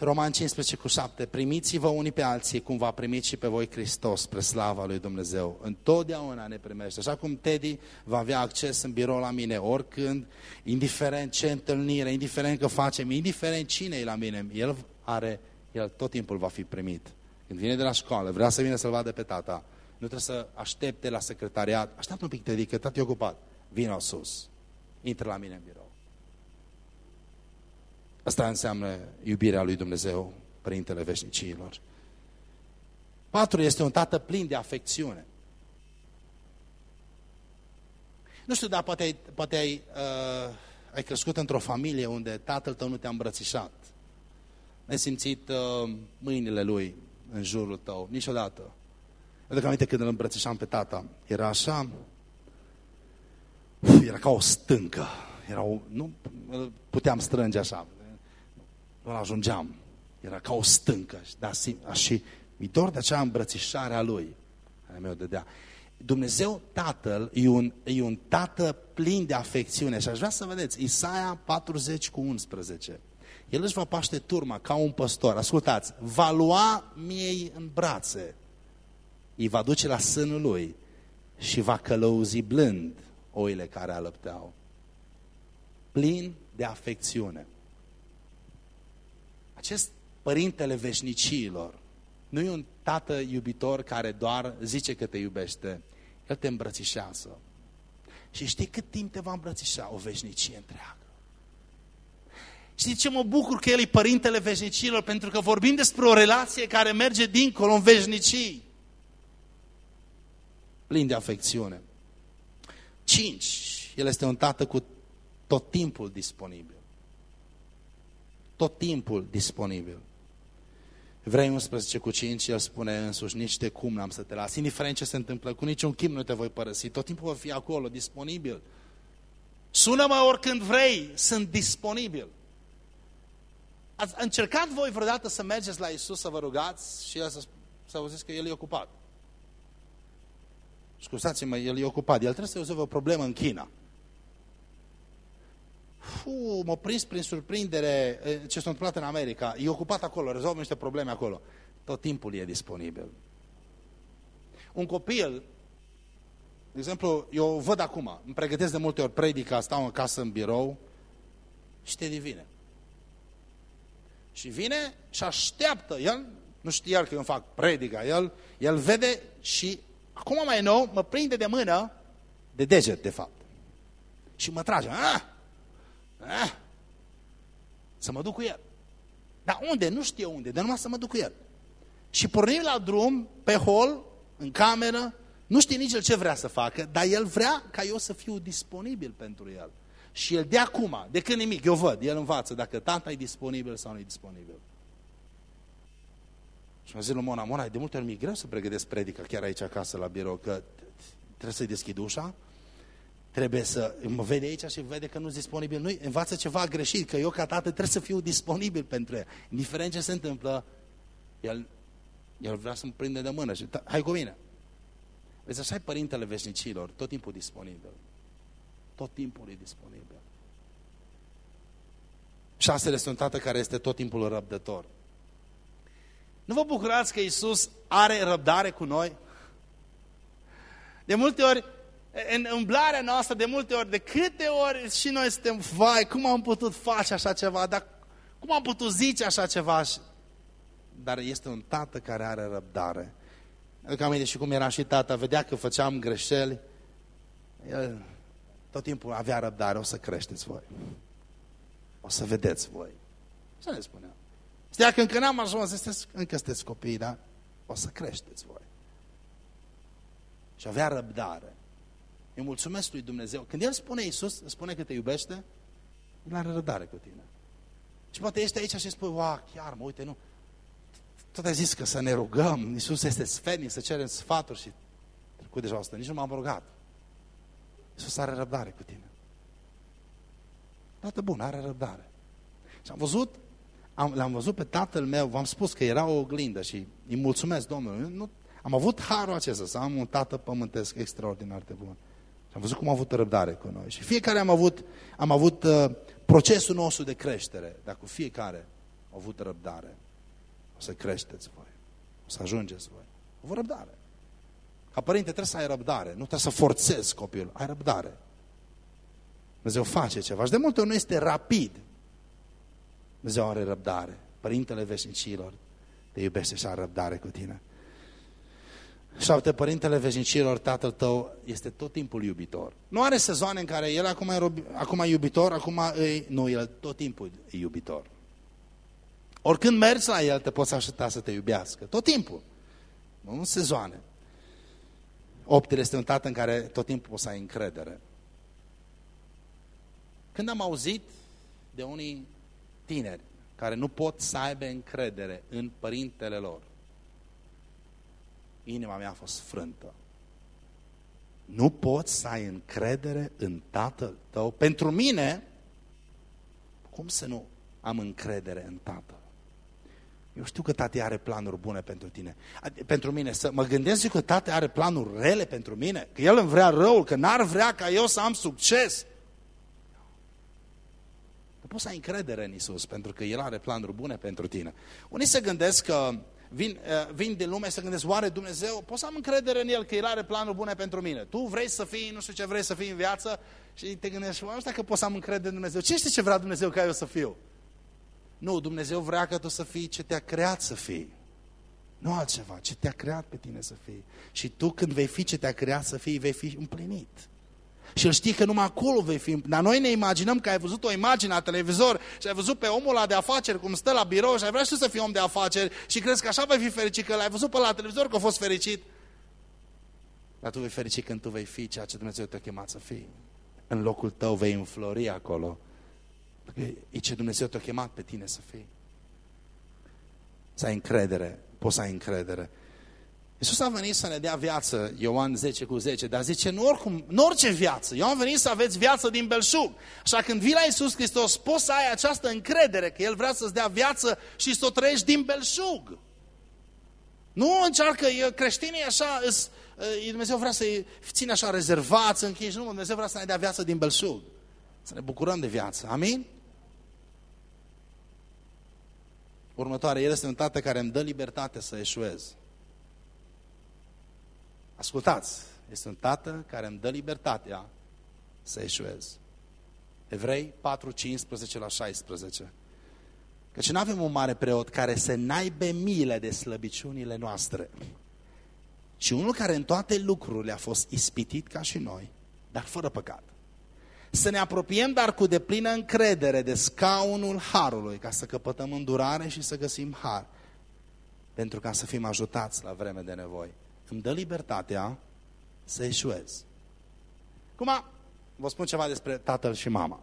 Roman 15 cu 7, primiți-vă unii pe alții cum v-a primit și pe voi Hristos spre slava lui Dumnezeu. Întotdeauna ne primește. Așa cum Teddy va avea acces în birou la mine oricând, indiferent ce întâlnire, indiferent că facem, indiferent cine e la mine, el are, el tot timpul va fi primit. Când vine de la școală, vrea să vină să-l vadă pe tata, nu trebuie să aștepte la secretariat. Așteaptă un pic, Teddy, că tata e ocupat. Vino sus. Intră la mine în birou. Asta înseamnă iubirea lui Dumnezeu, Părintele Veșnicilor. Patru, este un tată plin de afecțiune. Nu știu, dar poate ai, poate ai, uh, ai crescut într-o familie unde tatăl tău nu te-a îmbrățișat. Ai simțit uh, mâinile lui în jurul tău, niciodată. Eu duc aminte când îl îmbrățișam pe tata. Era așa, era ca o stâncă. Era nu puteam strânge așa. Nu ajungeam. Era ca o stâncă. Da, și mi dor de acea îmbrățișare a lui. Care mi-o dădea. Dumnezeu Tatăl e un, e un tată plin de afecțiune și aș vrea să vedeți, Isaia 40 cu 11. El își va paște turma ca un păstor. Ascultați, va lua miei în brațe, îi va duce la sânul lui și va călăuzi blând oile care alăpteau. Plin de afecțiune. Acest părintele veșnicilor nu e un tată iubitor care doar zice că te iubește. El te îmbrățișează. Și știi cât timp te va îmbrățișa? O veșnicie întreagă. Știi ce mă bucur că El e Părintele Veșnicilor? Pentru că vorbim despre o relație care merge dincolo în veșnicii. Plin de afecțiune. Cinci. El este un tată cu tot timpul disponibil. Tot timpul disponibil. Vrei 11 cu 5, el spune însuși, nici de cum n-am să te las. Indiferent ce se întâmplă, cu niciun chim nu te voi părăsi. Tot timpul voi fi acolo, disponibil. Sună-mă oricând vrei, sunt disponibil. Ați încercat voi vreodată să mergeți la Isus să vă rugați și el să, să auziți că El e ocupat? Scuzați-mă, El e ocupat. El trebuie să rezolve o problemă în China. Fu, m-a prins prin surprindere ce s-a întâmplat în America. E ocupat acolo, rezolvă niște probleme acolo. Tot timpul e disponibil. Un copil, de exemplu, eu văd acum, îmi pregătesc de multe ori predica, stau în casă în birou și te divine. Și vine și așteaptă. El nu știa că eu îmi fac predica. El, el vede și acum mai nou mă prinde de mână, de deget, de fapt. Și mă trage. Ah! Ah! Să mă duc cu el. Dar unde? Nu știu unde, dar numai să mă duc cu el. Și pornim la drum, pe hol, în cameră, nu știe nici el ce vrea să facă, dar el vrea ca eu să fiu disponibil pentru el. Și el de acum, de când nimic, eu văd, el învață dacă tata e disponibil sau nu e disponibil. Și mă zic lui Mona, Mona, de multe ori mi-e greu să pregătesc predica chiar aici acasă la birou, că trebuie să-i deschid ușa, trebuie să mă vede aici și vede că nu e disponibil. Nu învață ceva greșit, că eu ca tată trebuie să fiu disponibil pentru el. Indiferent ce se întâmplă, el, el vrea să mă prinde de mână și hai cu mine. Vezi, așa e părintele veșnicilor, tot timpul disponibil. Tot timpul e disponibil. Șasele sunt tată care este tot timpul răbdător. Nu vă bucurați că Isus are răbdare cu noi? De multe ori, în umblarea noastră, de multe ori, de câte ori și noi suntem, vai, cum am putut face așa ceva, dar cum am putut zice așa ceva? Dar este un tată care are răbdare. Aduc aminte și cum era și tata, vedea că făceam greșeli, el tot timpul avea răbdare, o să creșteți voi. O să vedeți voi. Să ne spunea. Stea că încă n-am ajuns, sunteți, încă sunteți copii, dar o să creșteți voi. Și avea răbdare. Îi mulțumesc lui Dumnezeu. Când El spune Iisus, spune că te iubește, El are răbdare cu tine. Și poate ești aici și spui, wow, chiar mă, uite, nu. Tot ai zis că să ne rugăm, Iisus este sfenic, să cerem sfaturi și trecut deja asta, nici nu m-am rugat. Iisus are răbdare cu tine. Tată bun, are răbdare. Și am văzut, l-am văzut pe tatăl meu, v-am spus că era o oglindă și îi mulțumesc Domnului. Nu, am avut harul acesta să am un tată pământesc extraordinar de bun. Și am văzut cum a avut răbdare cu noi. Și fiecare am avut, am avut uh, procesul nostru de creștere, dar cu fiecare a avut răbdare. O să creșteți voi. O să ajungeți voi. Au avut răbdare. Ca părinte trebuie să ai răbdare, nu trebuie să forțezi copilul, ai răbdare. Dumnezeu face ceva și de multe ori nu este rapid. Dumnezeu are răbdare. Părintele veșnicilor te iubește și are răbdare cu tine. Șapte, Părintele veșnicilor, tatăl tău, este tot timpul iubitor. Nu are sezoane în care el acum e, acum e iubitor, acum e, nu, el tot timpul e iubitor. Oricând mergi la el, te poți aștepta să te iubească. Tot timpul. Nu în sezoane. Optele este un tată în care tot timpul poți să ai încredere. Când am auzit de unii tineri care nu pot să aibă încredere în părintele lor, inima mea a fost frântă. Nu poți să ai încredere în tatăl tău. Pentru mine, cum să nu am încredere în tatăl? Eu știu că tati are planuri bune pentru tine. Pentru mine, să mă gândesc că tati are planuri rele pentru mine, că el îmi vrea răul, că n-ar vrea ca eu să am succes. Nu poți să ai încredere în Isus, pentru că El are planuri bune pentru tine. Unii se gândesc că vin, uh, vin din lume să gândesc, oare Dumnezeu, pot să am încredere în El că El are planuri bune pentru mine. Tu vrei să fii, nu știu ce vrei să fii în viață și te gândești, oare că pot să am încredere în Dumnezeu. Ce știi ce vrea Dumnezeu ca eu să fiu? Nu, Dumnezeu vrea ca tu să fii ce te-a creat să fii. Nu altceva, ce te-a creat pe tine să fii. Și tu când vei fi ce te-a creat să fii, vei fi împlinit. Și el știe că numai acolo vei fi. Dar noi ne imaginăm că ai văzut o imagine la televizor și ai văzut pe omul ăla de afaceri cum stă la birou și ai vrea și tu să fii om de afaceri și crezi că așa vei fi fericit, că l-ai văzut pe la televizor că a fost fericit. Dar tu vei ferici când tu vei fi ceea ce Dumnezeu te-a chemat să fii. În locul tău vei înflori acolo. E ce Dumnezeu te-a chemat pe tine să fii. Să ai încredere. Poți să ai încredere. Iisus a venit să ne dea viață, Ioan 10 cu 10, dar zice, nu, oricum, nu orice viață. Eu am venit să aveți viață din belșug. Așa când vii la Iisus Hristos, poți să ai această încredere că El vrea să-ți dea viață și să o trăiești din belșug. Nu încearcă, creștinii așa, îs, Dumnezeu vrea să-i ține așa rezervați, închiși, nu, Dumnezeu vrea să ne dea viață din belșug. Să ne bucurăm de viață. Amin? Următoare, El este un tată care îmi dă libertate să eșuez. Ascultați, este un tată care îmi dă libertatea să eșuez. Evrei 4, 15 la 16. Căci nu avem un mare preot care să n-aibă milă de slăbiciunile noastre, ci unul care în toate lucrurile a fost ispitit ca și noi, dar fără păcat. Să ne apropiem, dar cu deplină încredere de scaunul Harului, ca să căpătăm îndurare și să găsim Har, pentru ca să fim ajutați la vreme de nevoie îmi dă libertatea să eșuez. Acum, vă spun ceva despre tatăl și mama.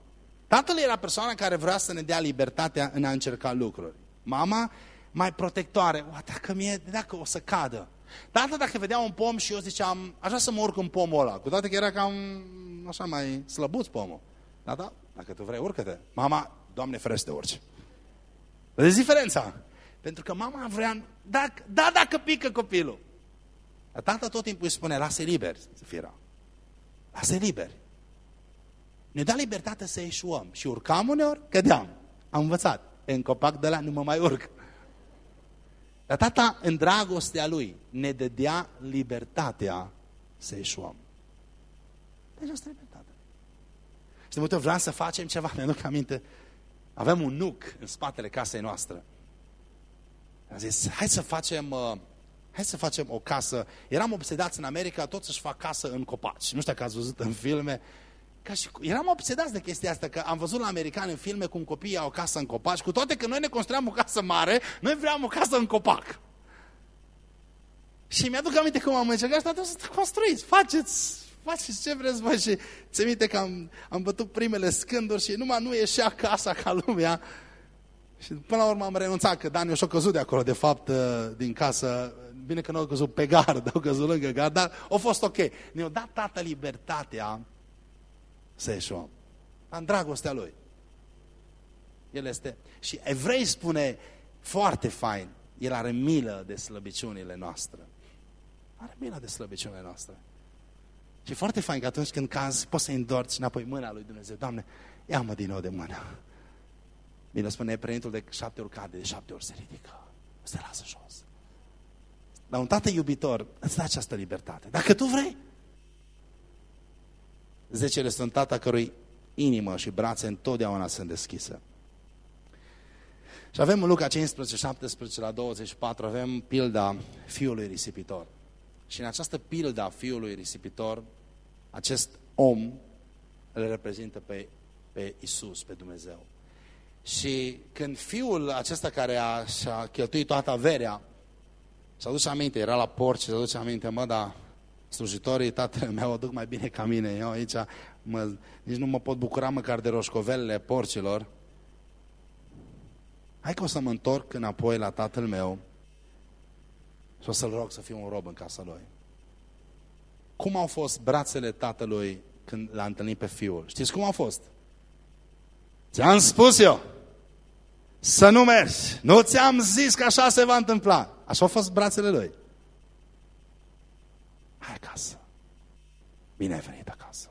Tatăl era persoana care vrea să ne dea libertatea în a încerca lucruri. Mama, mai protectoare. O, dacă, mie, dacă o să cadă. Tata, dacă vedea un pom și eu ziceam, așa să mă urc în pomul ăla, cu toate că era cam așa mai slăbuț pomul. Tata, dacă tu vrei, urcă-te. Mama, Doamne ferește, urci. Vedeți diferența? Pentru că mama vrea, dacă, da, dacă pică copilul. Dar tata tot timpul îi spune, lasă liberi să fie rău. lasă liberi. Ne da libertate să ieșuăm. Și urcam uneori, cădeam. Am învățat. În copac de la nu mă mai urc. Dar tata, în dragostea lui, ne dădea libertatea să ieșuăm. Deci asta e libertate. Și de multe vreau să facem ceva, mi-aduc aminte, avem un nuc în spatele casei noastre. Am zis, hai să facem uh, hai să facem o casă. Eram obsedați în America, toți să-și fac casă în copaci. Nu știu dacă ați văzut în filme. Ca și, eram obsedați de chestia asta, că am văzut la americani în filme cum copiii au o casă în copaci, cu toate că noi ne construiam o casă mare, noi vreau o casă în copac. Și mi-aduc aminte cum am încercat și să construiți, faceți, faceți ce vreți voi. Și ți minte că am, am bătut primele scânduri și numai nu ieșea casa ca lumea. Și până la urmă am renunțat, că Daniel și-a căzut de acolo, de fapt, din casă, bine că nu au căzut pe gard, au căzut lângă gard, dar a fost ok. Ne-a dat tată libertatea să ieșim. În dragostea lui. El este... Și evrei spune foarte fain, el are milă de slăbiciunile noastre. Are milă de slăbiciunile noastre. Și foarte fain că atunci când cazi, poți să-i întorci înapoi mâna lui Dumnezeu. Doamne, ia-mă din nou de mână. Bine spune, prenitul de șapte ori cade, de șapte ori se ridică. Se lasă jos. Dar un tată iubitor îți dă această libertate. Dacă tu vrei. Zecele sunt tata cărui inimă și brațe întotdeauna sunt deschise. Și avem în Luca 15, 17 la 24, avem pilda fiului risipitor. Și în această pilda fiului risipitor, acest om îl reprezintă pe, pe Isus, pe Dumnezeu. Și când fiul acesta care a, și-a cheltuit toată averea, și aduce aminte, era la porci, și aduce aminte, mă, dar slujitorii tatălui meu o duc mai bine ca mine. Eu aici mă, nici nu mă pot bucura măcar de roșcovelele porcilor. Hai că o să mă întorc înapoi la tatăl meu și o să-l rog să fiu un rob în casa lui. cum au fost brațele tatălui când l-a întâlnit pe fiul. Știți cum au fost? Ți-am spus eu să nu mergi. Nu ți-am zis că așa se va întâmpla. Așa au fost brațele lui. Hai acasă. Bine ai venit acasă.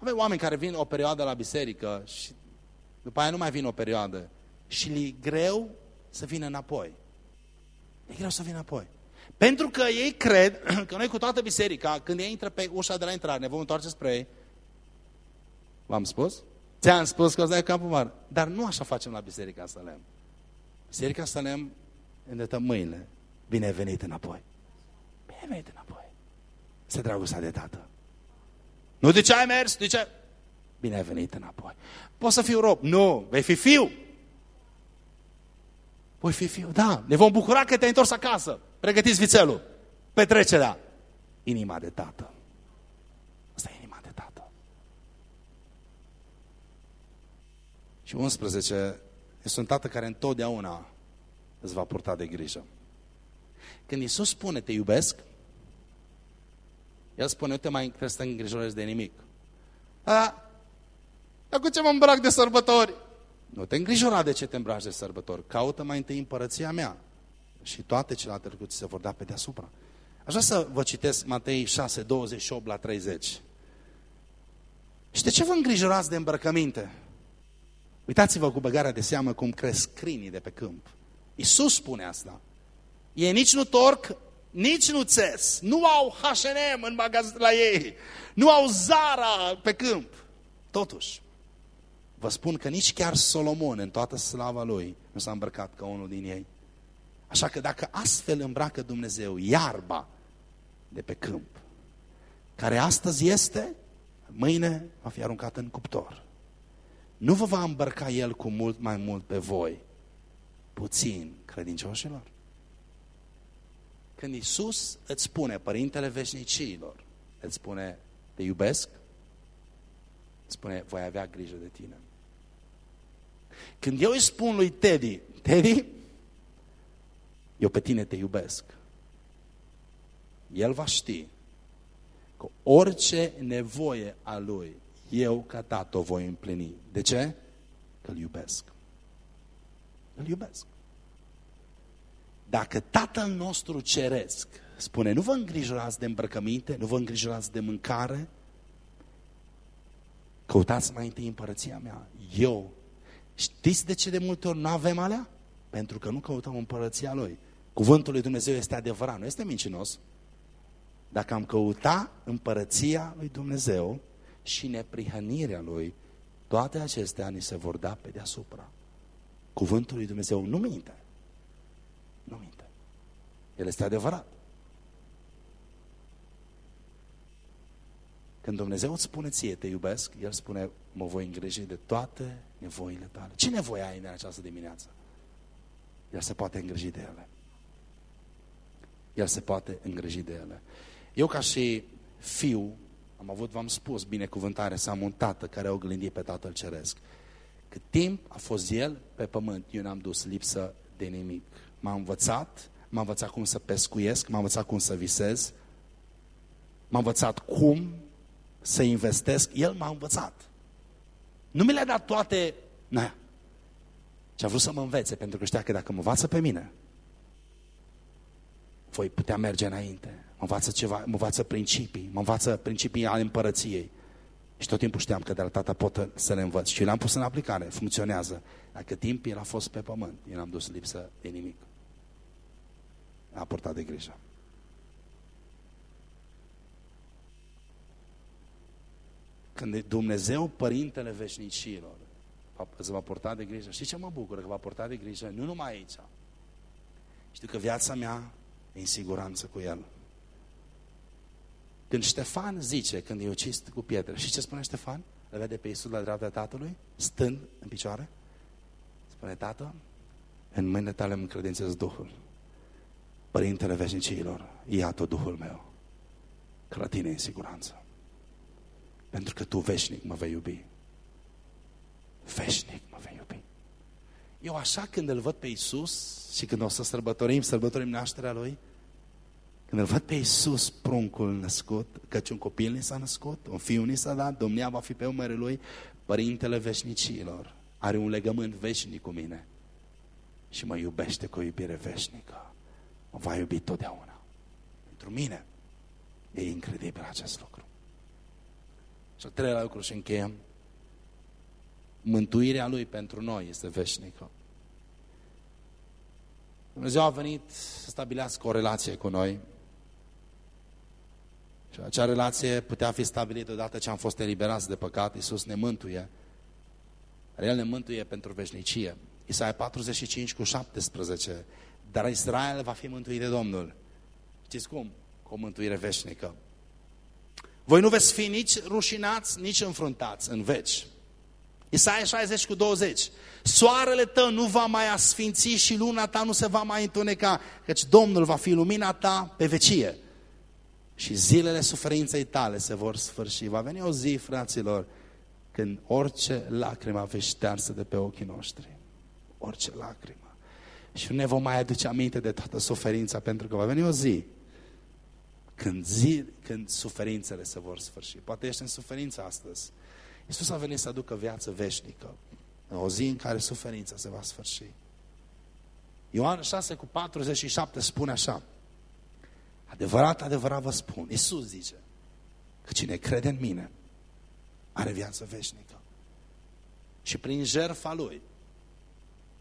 Avem oameni care vin o perioadă la biserică și după aia nu mai vin o perioadă și li greu să vină înapoi. E greu să vină înapoi. Pentru că ei cred că noi cu toată biserica, când ei intră pe ușa de la intrare, ne vom întoarce spre ei. V-am spus? Ți-am spus că o să dai capul mare. Dar nu așa facem la Biserica Salem. Biserica Salem îndată mâine. Bine ai venit înapoi. Bine ai venit înapoi. Se dragostea de tată. Nu de ce ai mers? De ce? Bine ai venit înapoi. Poți să fiu rob? Nu, vei fi fiu. Voi fi fiu, da. Ne vom bucura că te-ai întors acasă. Pregătiți vițelul. Petrecerea. Inima de tată. Asta e inima de tată. Și 11 este un tată care întotdeauna îți va purta de grijă. Când Iisus spune te iubesc, El spune, nu te mai trebuie să te îngrijorezi de nimic. A, dar cu ce mă îmbrac de sărbători? Nu te îngrijora de ce te îmbraci de sărbători. Caută mai întâi împărăția mea și toate celelalte lucruri ți se vor da pe deasupra. Aș vrea să vă citesc Matei 6, 28 la 30. Și de ce vă îngrijorați de îmbrăcăminte? Uitați-vă cu băgarea de seamă cum cresc crinii de pe câmp. Iisus spune asta. Ei nici nu torc, nici nu țes. Nu au H&M în magazin la ei. Nu au Zara pe câmp. Totuși, vă spun că nici chiar Solomon, în toată slava lui, nu s-a îmbrăcat ca unul din ei. Așa că dacă astfel îmbracă Dumnezeu iarba de pe câmp, care astăzi este, mâine va fi aruncat în cuptor. Nu vă va îmbărca El cu mult mai mult pe voi, puțin credincioșilor? Când Iisus îți spune, Părintele Veșnicilor, îți spune, te iubesc, îți spune, voi avea grijă de tine. Când eu îi spun lui Teddy, Teddy, eu pe tine te iubesc. El va ști că orice nevoie a lui, eu ca tată o voi împlini. De ce? Că îl iubesc. Îl iubesc. Dacă Tatăl nostru ceresc spune, nu vă îngrijorați de îmbrăcăminte, nu vă îngrijorați de mâncare, căutați mai întâi împărăția mea. Eu, știți de ce de multe ori nu avem alea? Pentru că nu căutăm împărăția Lui. Cuvântul lui Dumnezeu este adevărat, nu este mincinos. Dacă am căuta împărăția lui Dumnezeu și neprihănirea lui, toate acestea ni se vor da pe deasupra. Cuvântul lui Dumnezeu nu minte. Nu minte. El este adevărat. Când Dumnezeu îți spune ție, te iubesc, El spune, mă voi îngriji de toate nevoile tale. Ce nevoie ai în această dimineață? El se poate îngriji de ele. El se poate îngriji de ele. Eu ca și fiu, am avut, v-am spus, binecuvântare să am un tată care a oglindit pe Tatăl Ceresc. Cât timp a fost El pe pământ, eu n-am dus lipsă de nimic. M-a învățat, m-a învățat cum să pescuiesc, m-a învățat cum să visez, m-a învățat cum să investesc, El m-a învățat. Nu mi le-a dat toate, na, ce a vrut să mă învețe, pentru că știa că dacă mă învață pe mine, voi putea merge înainte. Mă învață ceva, mă învață principii, mă învață principii ale împărăției. Și tot timpul știam că de la tata pot să le învăț. Și le-am pus în aplicare, funcționează. Dacă timp el a fost pe pământ, eu n-am dus lipsă de nimic. A purtat de grijă. Când Dumnezeu, Părintele Veșnicilor, îți va purta de grijă, știi ce mă bucură? Că va purta de grijă nu numai aici. Știu că viața mea în siguranță cu el. Când Ștefan zice, când e ucis cu pietre, și ce spune Ștefan? Îl vede pe Iisus la dreapta Tatălui, stând în picioare. Spune, Tată, în mâinile tale îmi încredințez Duhul. Părintele veșnicilor, ia tot Duhul meu, că la tine e în siguranță. Pentru că tu veșnic mă vei iubi. Veșnic mă vei iubi. Eu așa când îl văd pe Iisus și când o să sărbătorim, sărbătorim nașterea Lui, Când îl văd pe Iisus, pruncul născut, căci un copil ni s-a născut, un fiu ni s-a dat, domnia va fi pe umerii lui, Părintele veșnicilor, are un legământ veșnic cu mine și mă iubește cu o iubire veșnică. Mă va iubi totdeauna. Pentru mine e incredibil acest lucru. Și al treilea lucru și încheiem. Mântuirea Lui pentru noi este veșnică. Dumnezeu a venit să stabilească o relație cu noi. Și acea relație putea fi stabilită odată ce am fost eliberați de păcat. Iisus ne mântuie. El ne mântuie pentru veșnicie. Isaia 45 cu 17. Dar Israel va fi mântuit de Domnul. Știți cum? Cu o mântuire veșnică. Voi nu veți fi nici rușinați, nici înfruntați în veci. Isaia 60 cu 20. Soarele tău nu va mai asfinți și luna ta nu se va mai întuneca, căci Domnul va fi lumina ta pe vecie. Și zilele suferinței tale se vor sfârși. Va veni o zi, fraților, când orice lacrimă vei ștearsă de pe ochii noștri. Orice lacrimă. Și nu ne vom mai aduce aminte de toată suferința, pentru că va veni o zi când, zi, când suferințele se vor sfârși. Poate ești în suferință astăzi. Iisus a venit să aducă viață veșnică. În o zi în care suferința se va sfârși. Ioan 6 cu 47 spune așa. Adevărat, adevărat vă spun. Iisus zice că cine crede în mine are viață veșnică. Și prin jertfa Lui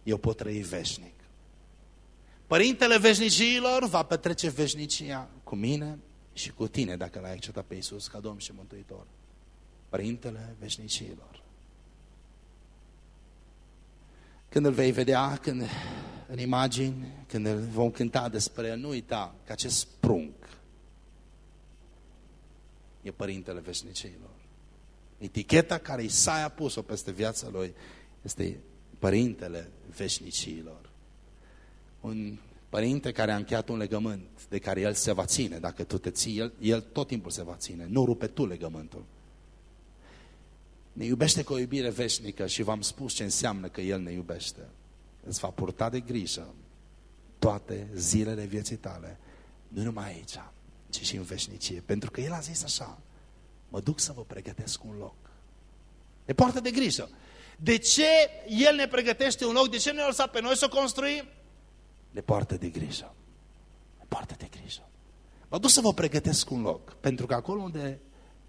eu pot trăi veșnic. Părintele veșnicilor va petrece veșnicia cu mine și cu tine dacă l-ai acceptat pe Iisus ca Domn și Mântuitor. Părintele veșnicilor. Când îl vei vedea, când, în imagini, când îl vom cânta despre el, nu uita că acest prunc e Părintele veșnicilor. Eticheta care Isaia a pus-o peste viața lui este Părintele veșnicilor. Un părinte care a încheiat un legământ de care el se va ține. Dacă tu te ții, el, el tot timpul se va ține. Nu rupe tu legământul. Ne iubește cu o iubire veșnică și v-am spus ce înseamnă că El ne iubește. Îți va purta de grijă toate zilele vieții tale, nu numai aici, ci și în veșnicie. Pentru că El a zis așa, mă duc să vă pregătesc un loc. Ne poartă de grijă. De ce El ne pregătește un loc? De ce ne-a lăsat pe noi să construim? Ne poartă de grijă. Ne poartă de grijă. Mă duc să vă pregătesc un loc, pentru că acolo unde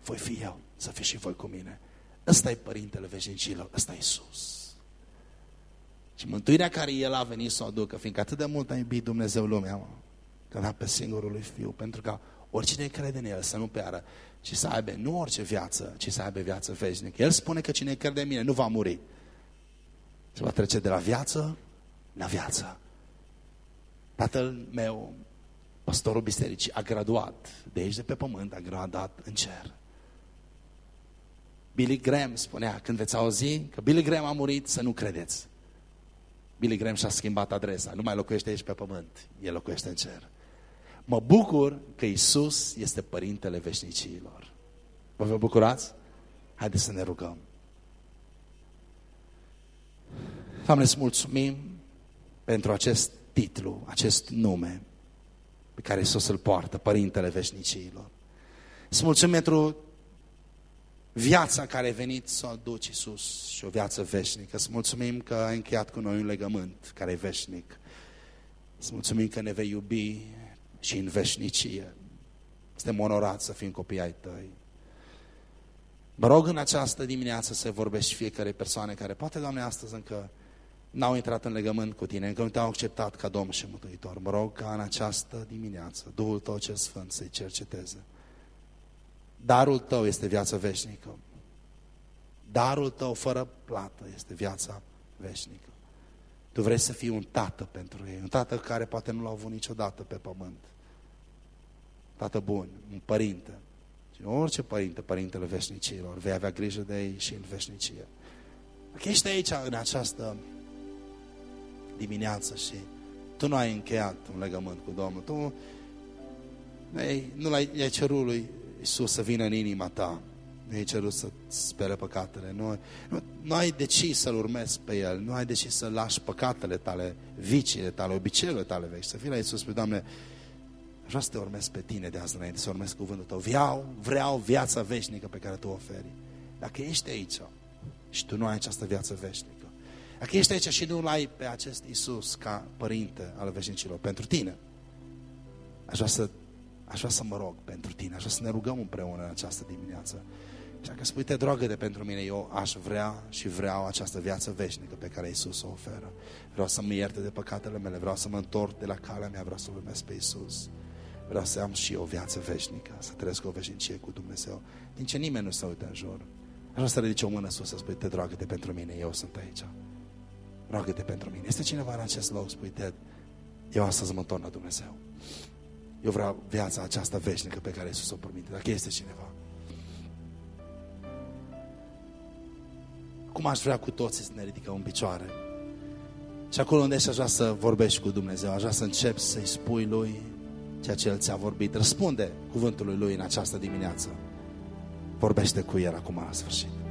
voi fi eu, să fiți și voi cu mine. Ăsta e Părintele Veșnicilor, ăsta e Iisus. Și mântuirea care El a venit să o aducă, fiindcă atât de mult a iubit Dumnezeu lumea, mă, că a pe singurul lui Fiu, pentru că oricine crede în El să nu piară, ci să aibă nu orice viață, ci să aibă viață veșnică. El spune că cine crede în mine nu va muri. Se va trece de la viață la viață. Tatăl meu, pastorul bisericii, a graduat de aici de pe pământ, a graduat în cer. Billy Graham spunea, când veți auzi că Billy Graham a murit, să nu credeți. Billy Graham și-a schimbat adresa, nu mai locuiește aici pe pământ, el locuiește în cer. Mă bucur că Isus este Părintele Veșnicilor. Vă vă bucurați? Haideți să ne rugăm. Doamne, îți mulțumim pentru acest titlu, acest nume pe care Isus îl poartă, Părintele Veșnicilor. Îți mulțumim pentru viața care a venit să o aduci Iisus și o viață veșnică. Să mulțumim că ai încheiat cu noi un legământ care e veșnic. Să mulțumim că ne vei iubi și în veșnicie. Suntem onorați să fim copii ai tăi. Mă rog în această dimineață să vorbești fiecare persoane care poate, Doamne, astăzi încă n-au intrat în legământ cu Tine, încă nu te-au acceptat ca Domn și Mântuitor. Mă rog ca în această dimineață Duhul Tău cel Sfânt să-i cerceteze Darul tău este viața veșnică. Darul tău fără plată este viața veșnică. Tu vrei să fii un tată pentru ei, un tată care poate nu l-au avut niciodată pe pământ. Tată bun, un părinte. Și orice părinte, părintele veșnicilor, vei avea grijă de ei și în veșnicie. Dacă ești aici în această dimineață și tu nu ai încheiat un legământ cu Domnul, tu nu l-ai cerut lui Iisus să vină în inima ta. Nu ai cerut să spere păcatele. Nu, nu, nu ai decis să-L urmezi pe El. Nu ai decis să lași păcatele tale, viciile tale, obiceiurile tale vechi. Să fii la Iisus, pe Doamne, Vreau să te urmez pe tine de azi înainte, să urmez cuvântul tău. Vreau, vreau viața veșnică pe care tu o oferi. Dacă ești aici și tu nu ai această viață veșnică, dacă ești aici și nu-L ai pe acest Isus ca părinte al veșnicilor, pentru tine, aș vrea să, aș vrea să mă rog pentru tine, aș vrea să ne rugăm împreună în această dimineață. Și dacă spui, te drogă de pentru mine, eu aș vrea și vreau această viață veșnică pe care Isus o oferă. Vreau să mă ierte de păcatele mele, vreau să mă întorc de la calea mea, vreau să-L urmez pe Isus. Vreau să am și o viață veșnică, să trăiesc o veșnicie cu Dumnezeu. Din ce nimeni nu se uită în jur. Aș vrea să ridice o mână sus să spui, te drogă de pentru mine, eu sunt aici. Roagă-te pentru mine. Este cineva în acest loc, spui, Ted, eu astăzi mă întorc la Dumnezeu. Eu vreau viața aceasta veșnică pe care Iisus o promite. Dacă este cineva. Cum aș vrea cu toții să ne ridicăm în picioare. Și acolo unde ești, aș vrea să vorbești cu Dumnezeu. Aș vrea să începi să-i spui Lui ceea ce El ți-a vorbit. Răspunde cuvântului Lui în această dimineață. Vorbește cu El acum la sfârșit.